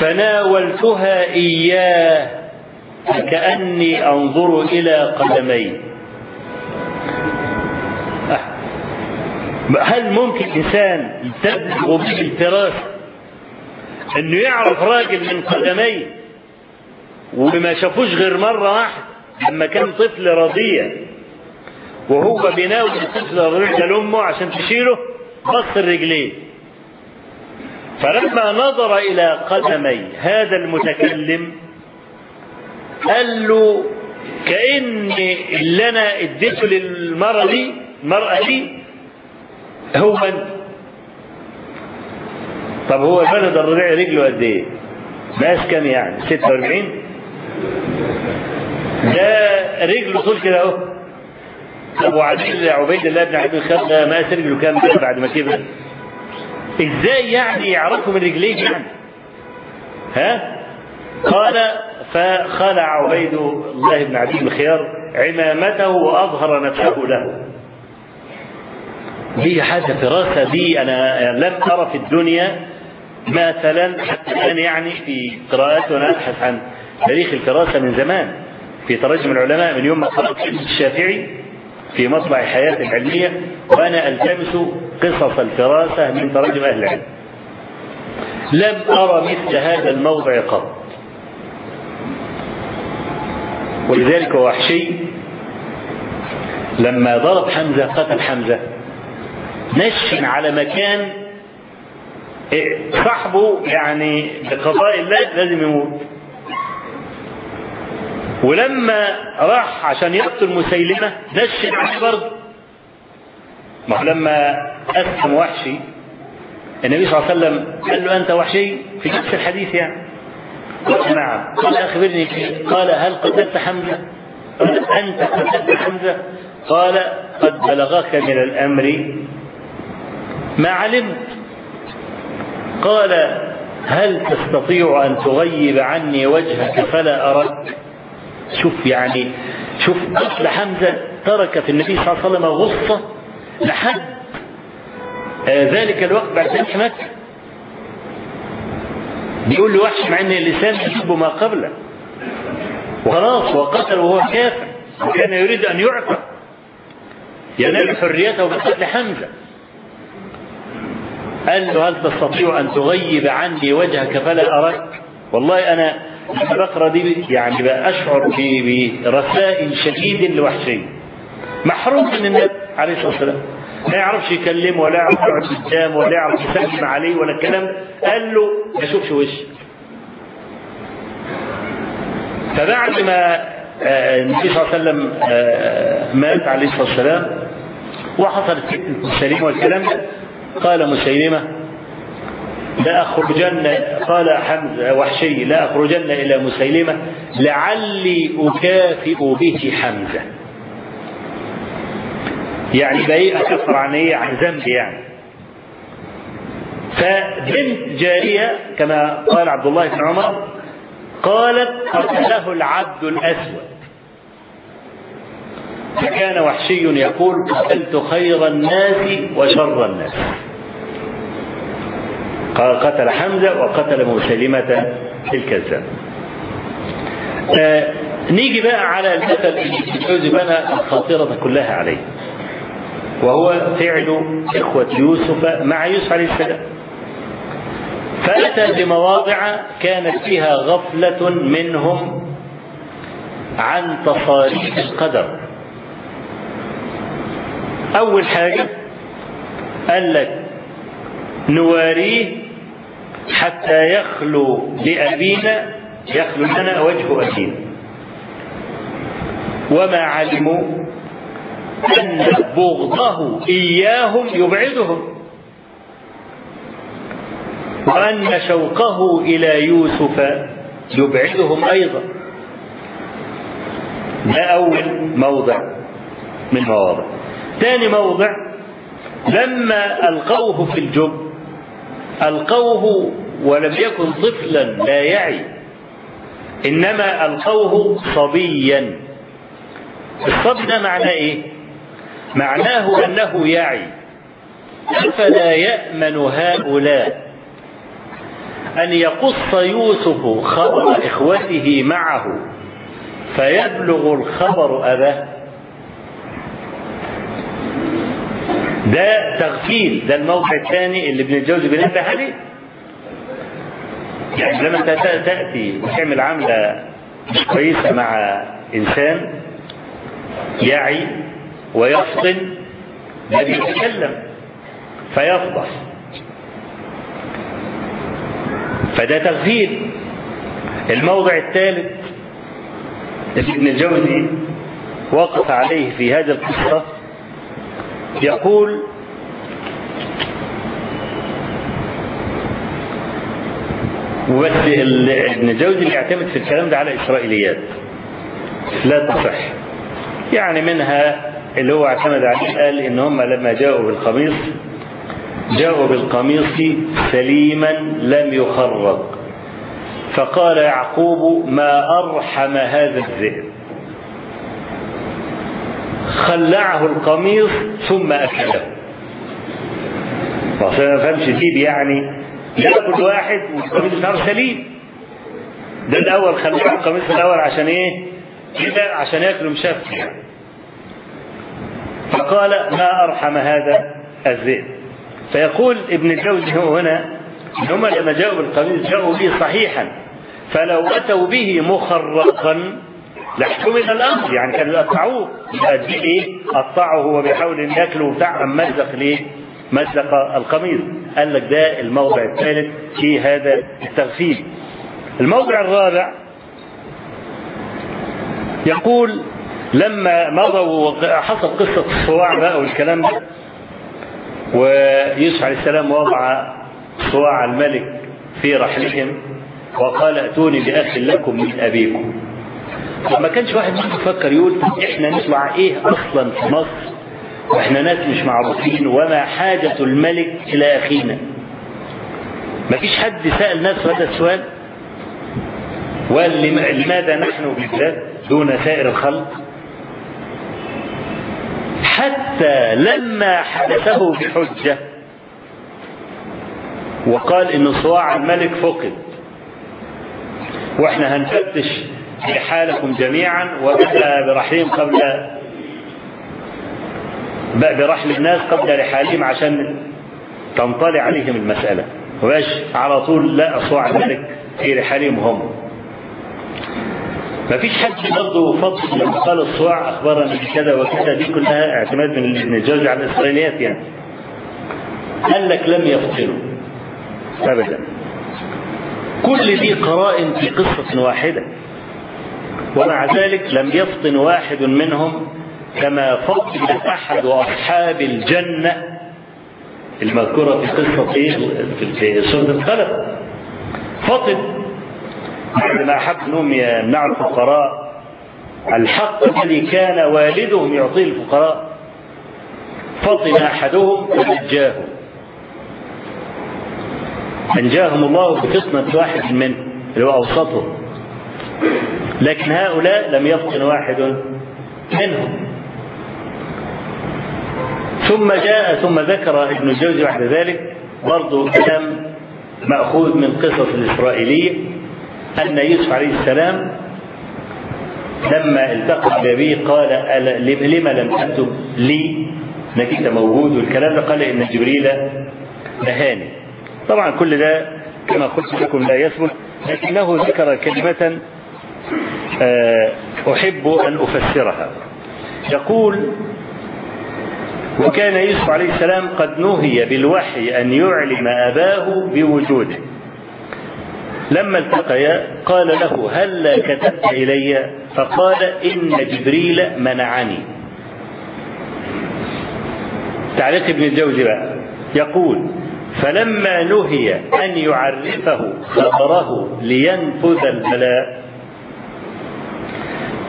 فناولتها إياه فكأني أنظر إلى قدمي. هل ممكن إنسان تبلغ به إنه يعرف راجل من قدميه وما شافوش غير مرة واحدة لما كان طفل رضيع وهو بيناول الطفل ده لأمه عشان تشيله بص الرجلين. فلما نظر إلى قدمي هذا المتكلم قال له كأن اللي أنا اديته للمرأة دي المرأة دي هو أنت طب هو الولد الرضيع رجله قد إيه؟ مقاس كام يعني؟ 46 ده رجله طول كده أهو طب وعبيد عبيد الله بن عبد الخير ده رجله كام بعد ما كبر؟ إزاي يعني يعرفوا من رجليه يعني؟ ها؟ قال فخلع عبيد الله بن عبد الخيار عمامته وأظهر نفسه له. دي حاجة فراسة دي أنا لم أرى في الدنيا مثلا حتى الآن يعني في قراءات وأنا أبحث عن تاريخ الفراسة من زمان. في تراجم العلماء من يوم ما قرأت الشافعي في مطبع حياة العلمية وأنا ألتمس قصص الفراسة من تراجم أهل العلم. لم أرى مثل هذا الموضع قط. ولذلك وحشي. لما ضرب حمزة قتل حمزة. نشن على مكان صاحبه يعني بقضاء الله لازم يموت. ولما راح عشان يقتل مسيلمة نشن عليه برضه. ما لما أسلم وحشي النبي صلى الله عليه وسلم قال له أنت وحشي؟ في نفس الحديث يعني. نعم. قال أخبرني قال هل قتلت حمزة؟ قال أنت قتلت حمزة. قال قد بلغك من الأمر ما علمت. قال هل تستطيع أن تغيب عني وجهك فلا أراك شوف يعني شوف أصل حمزة ترك في النبي صلى الله عليه وسلم غصة لحد. آه ذلك الوقت بعد فتح مكة بيقول له وحش مع إن اللسان يحب ما قبله. وخلاص وقتل وهو كافر. وكان يريد أن يعتق ينال حريته بقتل حمزة. قال له هل تستطيع أن تغيب عني وجهك فلا أراك والله أنا البقرة دي يعني بقى أشعر برثاء شديد لوحشي محروم من النبي عليه الصلاة والسلام. ما يعرفش يكلمه ولا يعرف يقعد قدامه ولا يعرف يسلم عليه ولا الكلام قال له ما اشوفش وشك فبعد ما النبي صلى الله عليه وسلم مات عليه الصلاة والسلام وحصلت فتنة مسيلمه والكلام ده قال مسيلمة لا أخرجن قال حمزة وحشي لا أخرجن إلى مسيلمة لعلي أكافئ به حمزة. يعني بقى أكفر عن إيه عن ذنب يعني. فبنت جارية كما قال عبد الله بن عمر قالت قتله العبد الأسود. فكان وحشي يقول قتلت خير الناس وشر الناس. قال قتل حمزة وقتل مسلمة الكذاب آه نيجي بقى على المثل اللي بنا الخاطرة كلها عليه. وهو فعل إخوة يوسف مع يوسف عليه السلام. فأتى بمواضع كانت فيها غفلة منهم عن تصاريف القدر. أول حاجة قال لك نواريه حتى يخلو لأبينا يخلو لنا وجه أبينا. وما علموا أن بغضه إياهم يبعدهم. وأن شوقه إلى يوسف يبعدهم أيضا. ده أول موضع من مواضع. ثاني موضع لما ألقوه في الجب ألقوه ولم يكن طفلا لا يعي إنما ألقوه صبيا. الصبي ده معناه إيه؟ معناه أنه يعي. أفلا يأمن هؤلاء أن يقص يوسف خبر إخوته معه فيبلغ الخبر أباه؟ ده تغفيل ده الموضع الثاني اللي ابن الجوزي بينبه عليه يعني لما انت تأتي وتعمل عملة مش كويسة مع إنسان يعي ويفطن لا بيتكلم فيفضح. فده تغفيل الموضع الثالث اللي ابن الجوزي وقف عليه في هذه القصة يقول وبس ابن الجوزي بيعتمد في الكلام ده على إسرائيليات. لا تصح. يعني منها اللي هو اعتمد عليه قال إن هم لما جاءوا بالقميص جاءوا بالقميص سليما لم يخرق فقال يعقوب ما أرحم هذا الذئب. خلعه القميص ثم أكله. فاصل ما فهمش ديب يعني يأكل واحد والقميص بتاعه سليم. ده الأول خلعه القميص الأول عشان كده عشان ياكله مشف يعني فقال ما أرحم هذا الذئب فيقول ابن الجوزي هنا هم لما جاءوا بالقميص جاءوا به صحيحا فلو أتوا به مخرقا لاحتمل الأمر يعني كانوا يقطعوه يؤدي إيه؟ قطعه هو بيحاول ياكله وبتاع مزق ليه؟ مزق القميص قال لك ده الموضع الثالث في هذا التغفيل الموضع الرابع يقول لما مضوا حصل قصة الصواع بقى والكلام ده ويوسف عليه السلام وضع صواع الملك في رحلهم وقال ائتوني بأخ لكم من أبيكم. فما كانش واحد منهم يفكر يقول إحنا نسمع إيه أصلا في مصر؟ وإحنا ناس مش معروفين وما حاجة الملك إلى أخينا. ما فيش حد سأل نفسه هذا السؤال. وقال لماذا نحن بالذات دون سائر الخلق؟ حتى لما حدثه بحجة. وقال إن صواع الملك فقد. وإحنا هنفتش رحالكم جميعا وبدأ برحلهم قبل برحل الناس قبل رحالهم عشان تنطلي عليهم المسألة. وباش على طول لا أصوع ذلك في رحالهم هم. ما فيش حد برضه فضل لما قال الصواع أخبرني بكذا وكذا. دي كلها اعتماد من ابن الجوزي على الإسرائيليات يعني. قال لك لم يفطنوا أبدا. كل دي قرائن في قصة واحدة. ومع ذلك لم يفطن واحد منهم كما فطن أحد أصحاب الجنة. المذكورة في قصة إيه؟ في سورة القلم فطن. بعد ما أحب أنهم يمنعوا الفقراء. الحق الذي كان والدهم يعطيه الفقراء. فطن أحدهم فنجاهم. أنجاهم الله بفطنة واحد منه اللي هو أوسطهم. لكن هؤلاء لم يفطن واحد منهم. ثم جاء ثم ذكر ابن الجوزي بعد ذلك برضه كلام مأخوذ من قصص الإسرائيلية. أن يوسف عليه السلام لما التقى بأبيه قال لم لم تكتب لي؟ إنك أنت موجود. والكلام ده قال إن جبريل نهاني. طبعا كل ده كما قلت لكم لا يثبت لكنه ذكر كلمة أحب أن أفسرها. يقول وكان يوسف عليه السلام قد نهي بالوحي أن يعلم أباه بوجوده. لما التقيا قال له هل كتبت إلي؟ فقال إن جبريل منعني. تعليق ابن الجوزي بقى. يقول فلما نهي أن يعرفه خبره لينفذ البلاء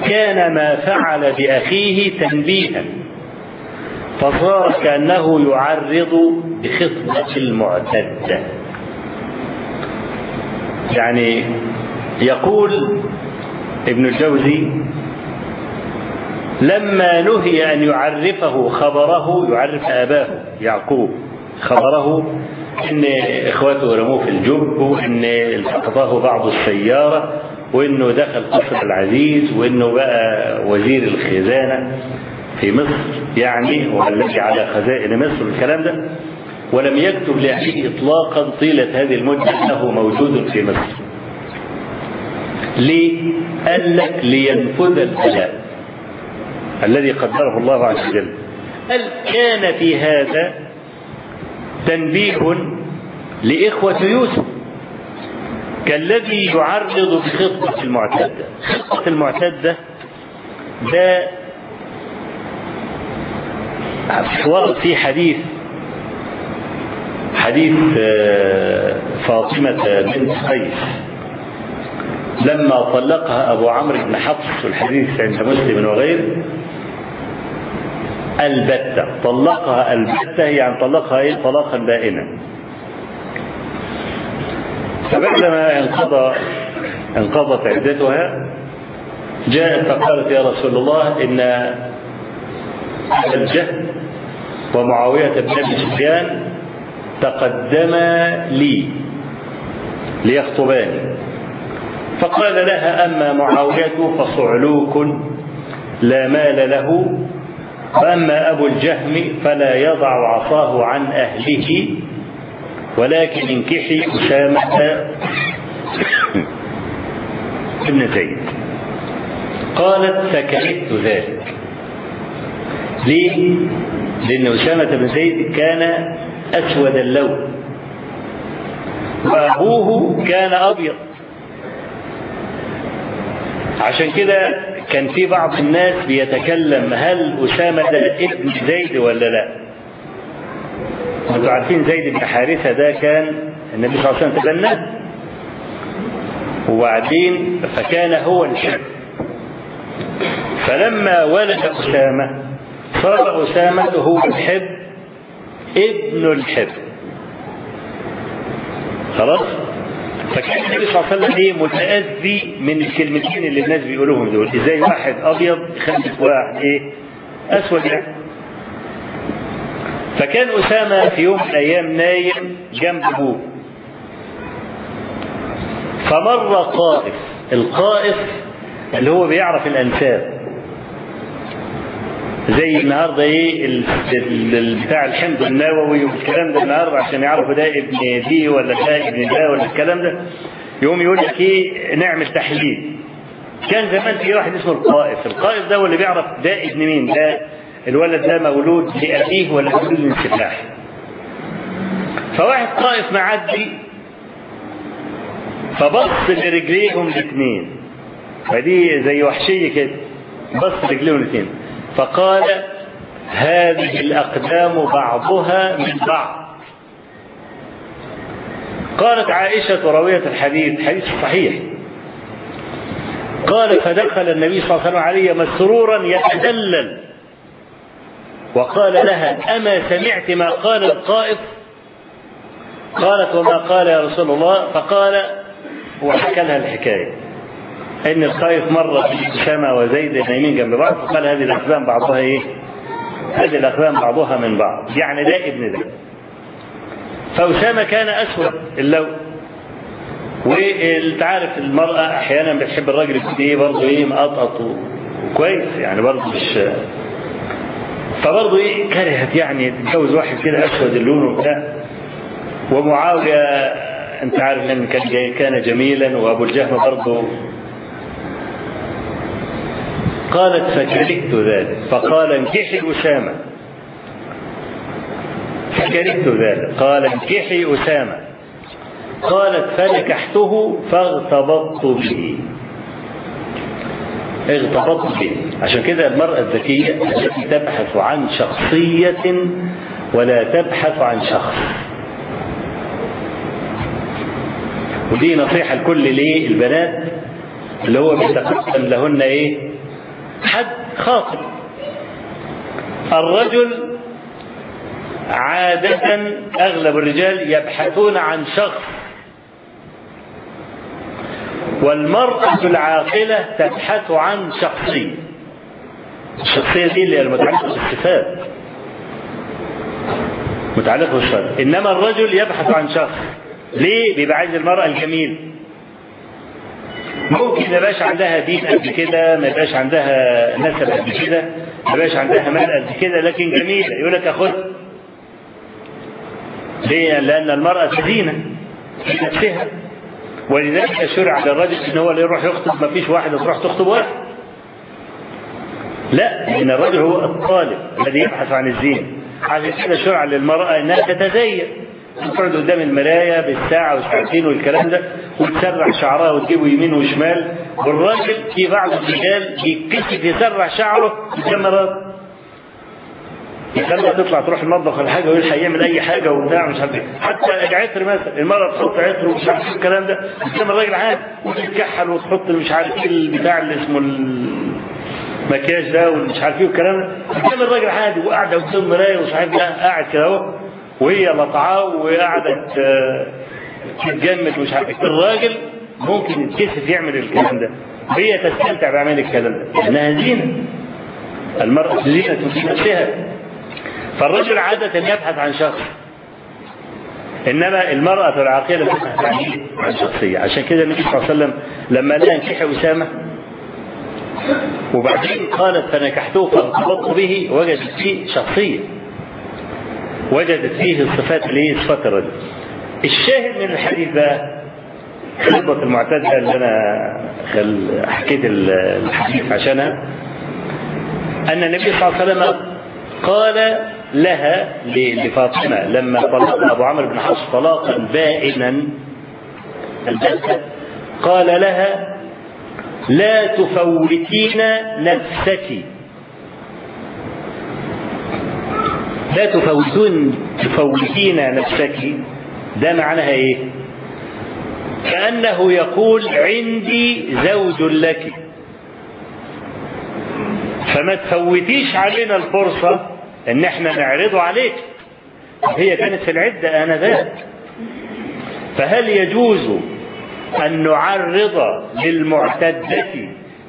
كان ما فعل بأخيه تنبيها فصار كأنه يعرض بخطبة المعتدة. يعني يقول ابن الجوزي لما نهي أن يعرفه خبره يعرف أباه يعقوب. خبره إن إخواته رموه في الجب وإن التقطه بعض السيارة وإنه دخل قصر العزيز وإنه بقى وزير الخزانة في مصر يعني والذي على خزائن مصر والكلام ده. ولم يكتب لأخيه إطلاقا طيلة هذه المدة أنه موجود في مصر ليه؟ قال لك لينفذ البلاء الذي قدره الله عز وجل قال كان في هذا تنبيه لإخوة يوسف كالذي يعرض بخطة المعتدة خطة المعتدة ده ورد في حديث حديث فاطمة بنت قيس لما طلقها أبو عمرو بن حفص والحديث عند مسلم وغيره البتة. طلقها البتة يعني طلقها إيه؟ طلاقا بائنا فبعدما انقضى انقضت عدتها جاءت فقالت يا رسول الله إن أهل الجهل ومعاوية بن أبي سفيان تقدما لي ليخطباني. فقال لها أما معاوية فصعلوك لا مال له. وأما أبو الجهم فلا يضع عصاه عن أهله ولكن انكحي أسامة ابن زيد. قالت فكرهت ذلك. ليه؟ لأن أسامة بن زيد كان أسود اللون. وأبوه كان أبيض. عشان كده كان في بعض الناس بيتكلم هل أسامة ده ابن زيد ولا لا. وانتوا عارفين زيد بن حارثة ده كان النبي صلى الله عليه وسلم تبناه. وبعدين فكان هو الحب فلما ولد أسامة صار أسامة هو الحب ابن الحب خلاص؟ فكان النبي صلى الله عليه وسلم إيه متأذي من الكلمتين اللي الناس بيقولوهم دول. إزاي واحد أبيض يخلف واحد إيه؟ أسود يعني. فكان أسامة في يوم من الأيام نايم جنب أبوه. فمر قائف القائف اللي هو بيعرف الأنساب زي النهارده إيه بتاع الحمض النووي والكلام ده النهارده عشان يعرفوا ده ابن دي ولا ده ابن ده ولا الكلام ده. يقوم يقول لك إيه نعمل تحليل كان زمان في واحد اسمه القائف. القائف ده هو اللي بيعرف ده ابن مين؟ ده الولد ده مولود لأبيه ولا مولود من سفاح فواحد قائف معدي فبص لرجليهم الاثنين. فدي زي وحشية كده بص رجليهم الاثنين. فقال هذه الأقدام بعضها من بعض. قالت عائشة راوية الحديث حديث صحيح. قال فدخل النبي صلى الله عليه وسلم علي مسرورا يتدلل وقال لها أما سمعت ما قال القائف قالت وما قال يا رسول الله؟ فقال وحكى لها الحكاية. ان الخايف مر بأسامة وزيد نايمين جنب بعض فقال هذه الاقدام بعضها إيه؟ هذه الاقدام بعضها من بعض. يعني ده ابن ده. فأسامة كان أسود اللون. وانت عارف المرأة أحيانا بتحب الراجل إيه؟ برضه إيه؟ مقطقط وكويس يعني برضه مش فبرضه إيه؟ كرهت يعني تتجوز واحد كده أسود اللون وبتاع. ومعاوية أنت عارف إن كان كان جميلا وأبو الجهم برضه قالت فكرهت ذلك. فقال انكحي أسامة. فكرهت ذلك. قال انكحي أسامة. قالت فنكحته فاغتبطت به. اغتبطت به. عشان كده المرأة الذكية التي تبحث عن شخصية ولا تبحث عن شخص. ودي نصيحة لكل ليه البنات اللي هو بيتقدم لهن إيه؟ حد خاطب الرجل عادة أغلب الرجال يبحثون عن شخص. والمرأة العاقلة تبحث عن شخصية. الشخصية دي اللي هي المتعلقة بالصفات. متعلقة بالصفات. إنما الرجل يبحث عن شخص. ليه؟ بيبقى عايز المرأة الجميل ممكن ما يبقاش عندها دين قد كده ما يبقاش عندها نسب قد كده ما يبقاش عندها مال قد كده لكن جميلة. يقول لك أخذ. ليه؟ لأن المرأة زينة. في نفسها ولذلك شرع للرجل إن هو اللي يروح يخطب ما فيش واحدة تروح تخطب واحد. لا ان الرجل هو الطالب الذي يبحث عن الزينة. عشان كده شرع للمراه إنها تتزين. تقعد قدام المرايه بالساعة والساعتين والكلام ده وتسرح شعرها وتجيبه يمين وشمال. والراجل في بعض الرجال بيتكسف يسرح شعره قدام مراته يخليها تطلع تروح المطبخ ولا حاجة ويلحق يعمل أي حاجة وبتاع مش عارف إيه. حتى العطر مثلا المرأة تحط عطر ومش عارف إيه الكلام ده قدام الراجل عادي وتتكحل وتحط مش عارف إيه البتاع اللي اسمه المكياج ده ومش عارف إيه والكلام ده. قدام الراجل عادي وقاعدة قدام المرايه ومش عارف إيه قاعد كده أهو. وهي لطعاه وقاعده تتجمد ومش عارف إيه. الراجل ممكن يتكسف يعمل الكلام ده. وهي تستمتع بعمل الكلام ده. لانها زينه المرأة زينة في نفسها. فالرجل عادة يبحث عن شخص. إنما المرأة العاقلة تبحث عن شخصية. عشان كده النبي صلى الله عليه وسلم لما لا ينكح أسامة وبعدين قالت فنكحته فارتبطت به وجدت فيه شخصية. وجدت فيه الصفات هي صفات الرجل الشاهد من الحديث بقى خطبة المعتدة اللي أنا. حكيت الحديث عشانها أن النبي صلى الله عليه وسلم قال لها لفاطمة لما طلق أبو عمرو بن حفص طلاقا بائنا قال لها لا تفوتين نفسك لا تفوتون تفوتين نفسك. ده معناها إيه؟ كأنه يقول عندي زوج لك. فما تفوتيش علينا الفرصة إن إحنا نعرضه عليك. هي كانت في العدة آنذاك. فهل يجوز أن نعرض للمعتدة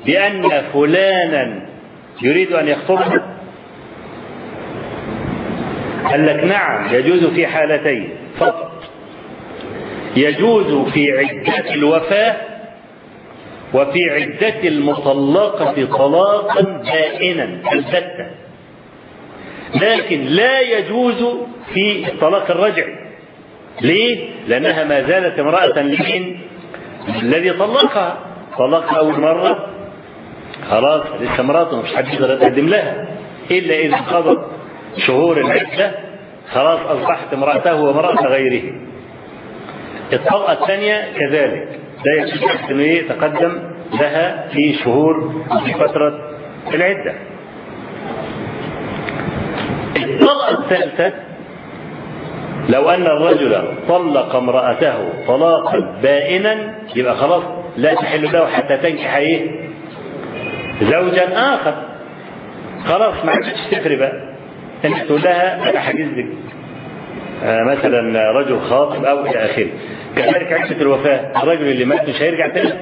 بأن فلانا يريد أن يخطبها قال لك نعم يجوز في حالتين فقط. يجوز في عدة الوفاة وفي عدة المطلقة طلاقا بائنا البتة. لكن لا يجوز في الطلاق الرجعي ليه؟ لأنها ما زالت امرأة لمين؟ الذي طلقها. طلقها أول مرة. خلاص لسه امرأته مش حد يقدر يتقدم لها إلا إذا انقضت شهور العدة خلاص أصبحت امرأته وامرأة غيره. الطلقة الثانية كذلك. لا يجوز أنه يتقدم لها في شهور في فترة العدة. الطلقة الثالثة لو أن الرجل طلق امرأته طلاقا بائنا يبقى خلاص لا تحل له حتى تنكح إيه؟ زوجا آخر. خلاص ما عادش تفرق بقى. انت تقول لها أنا حاجز لك. آه مثلا رجل خاطب أو إلى آخره. كذلك عدة الوفاة. الرجل اللي مات مش هيرجع تاني.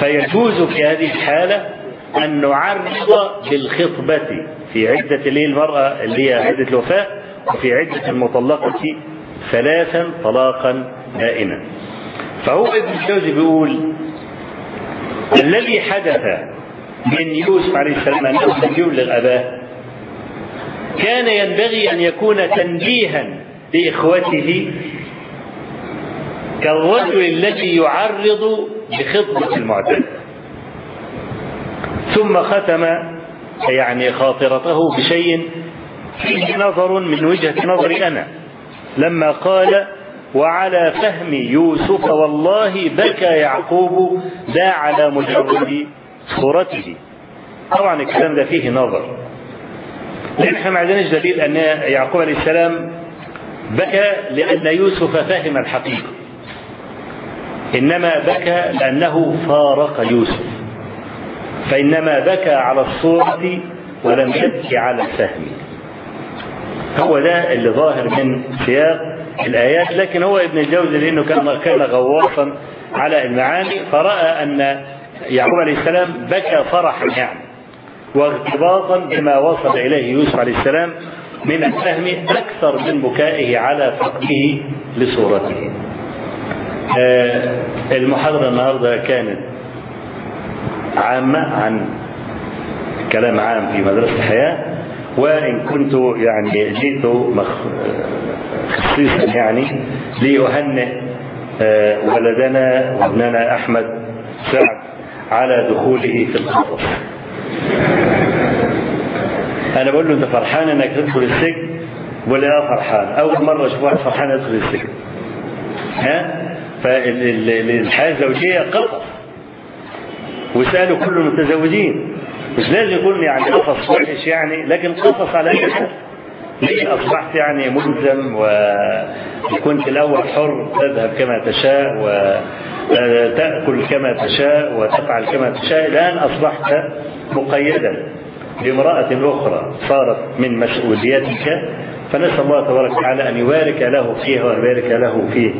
فيجوز في هذه الحالة أن نعرض بالخطبة في عدة اللي المرأة اللي هي عدة الوفاة وفي عدة المطلقة ثلاثا طلاقا بائنا فهو ابن الجوزي بيقول الذي حدث من يوسف عليه السلام أنه لم يبلغ أباه كان ينبغي أن يكون تنبيها لإخوته كالرجل الذي يعرض بخطبة المعتد ثم ختم يعني خاطرته بشيء فيه نظر من وجهة نظري أنا لما قال وعلى فهم يوسف والله بكى يعقوب لا على مجرد صورته. طبعا الكلام ده فيه نظر. لأن إحنا ما عندناش دليل أن يعقوب عليه السلام بكى لأن يوسف فهم الحقيقة. إنما بكى لأنه فارق يوسف. فإنما بكى على الصورة ولم يبكي على الفهم. هو ده اللي ظاهر من سياق الآيات لكن هو ابن الجوزي لأنه كان كان غواصا على المعاني فرأى أن يعقوب عليه السلام بكى فرحا يعني. وارتباطا بما وصل إليه يوسف عليه السلام من الفهم أكثر من بكائه على فقده لصورته. المحاضرة النهاردة كانت عامة عن كلام عام في مدرسة الحياة وإن كنت يعني جئت خصيصا يعني لأهنئ ولدنا وابننا أحمد سعد على دخوله في القصص أنا بقول له أنت فرحان إنك تدخل السجن؟ ولا لا فرحان. أول مرة أشوف واحد فرحان يدخل السجن. ها؟ فالحياة الزوجية قصص وسألوا كل المتزوجين. مش لازم يكون يعني قصص وحش يعني لكن قصص على أي حال. ليه أصبحت يعني ملزم وكنت الأول حر تذهب كما تشاء وتأكل كما تشاء وتفعل كما تشاء؟ الآن أصبحت مقيدا. بامرأة أخرى صارت من مسؤوليتك فنسأل الله تبارك وتعالى أن يبارك له فيها ويبارك له فيه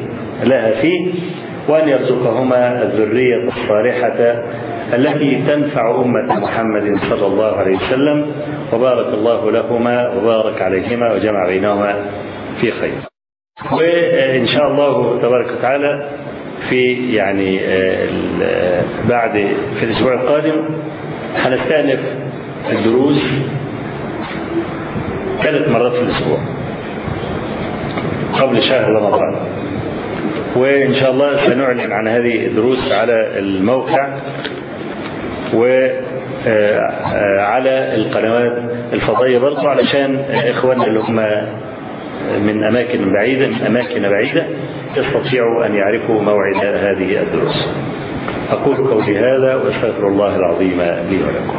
لها فيه وأن يرزقهما الذرية الصالحة التي تنفع أمة محمد صلى الله عليه وسلم. وبارك الله لهما وبارك عليهما وجمع بينهما في خير. وإن شاء الله تبارك وتعالى في يعني بعد في الأسبوع القادم هنستأنف الدروس ثلاث مرات في الأسبوع. قبل شهر رمضان. وإن شاء الله سنعلن عن هذه الدروس على الموقع وعلى القنوات الفضائية برضه علشان إخواننا اللي هم من أماكن بعيدة من أماكن بعيدة يستطيعوا أن يعرفوا موعد هذه الدروس. أقول قولي هذا وأستغفر الله العظيم لي ولكم.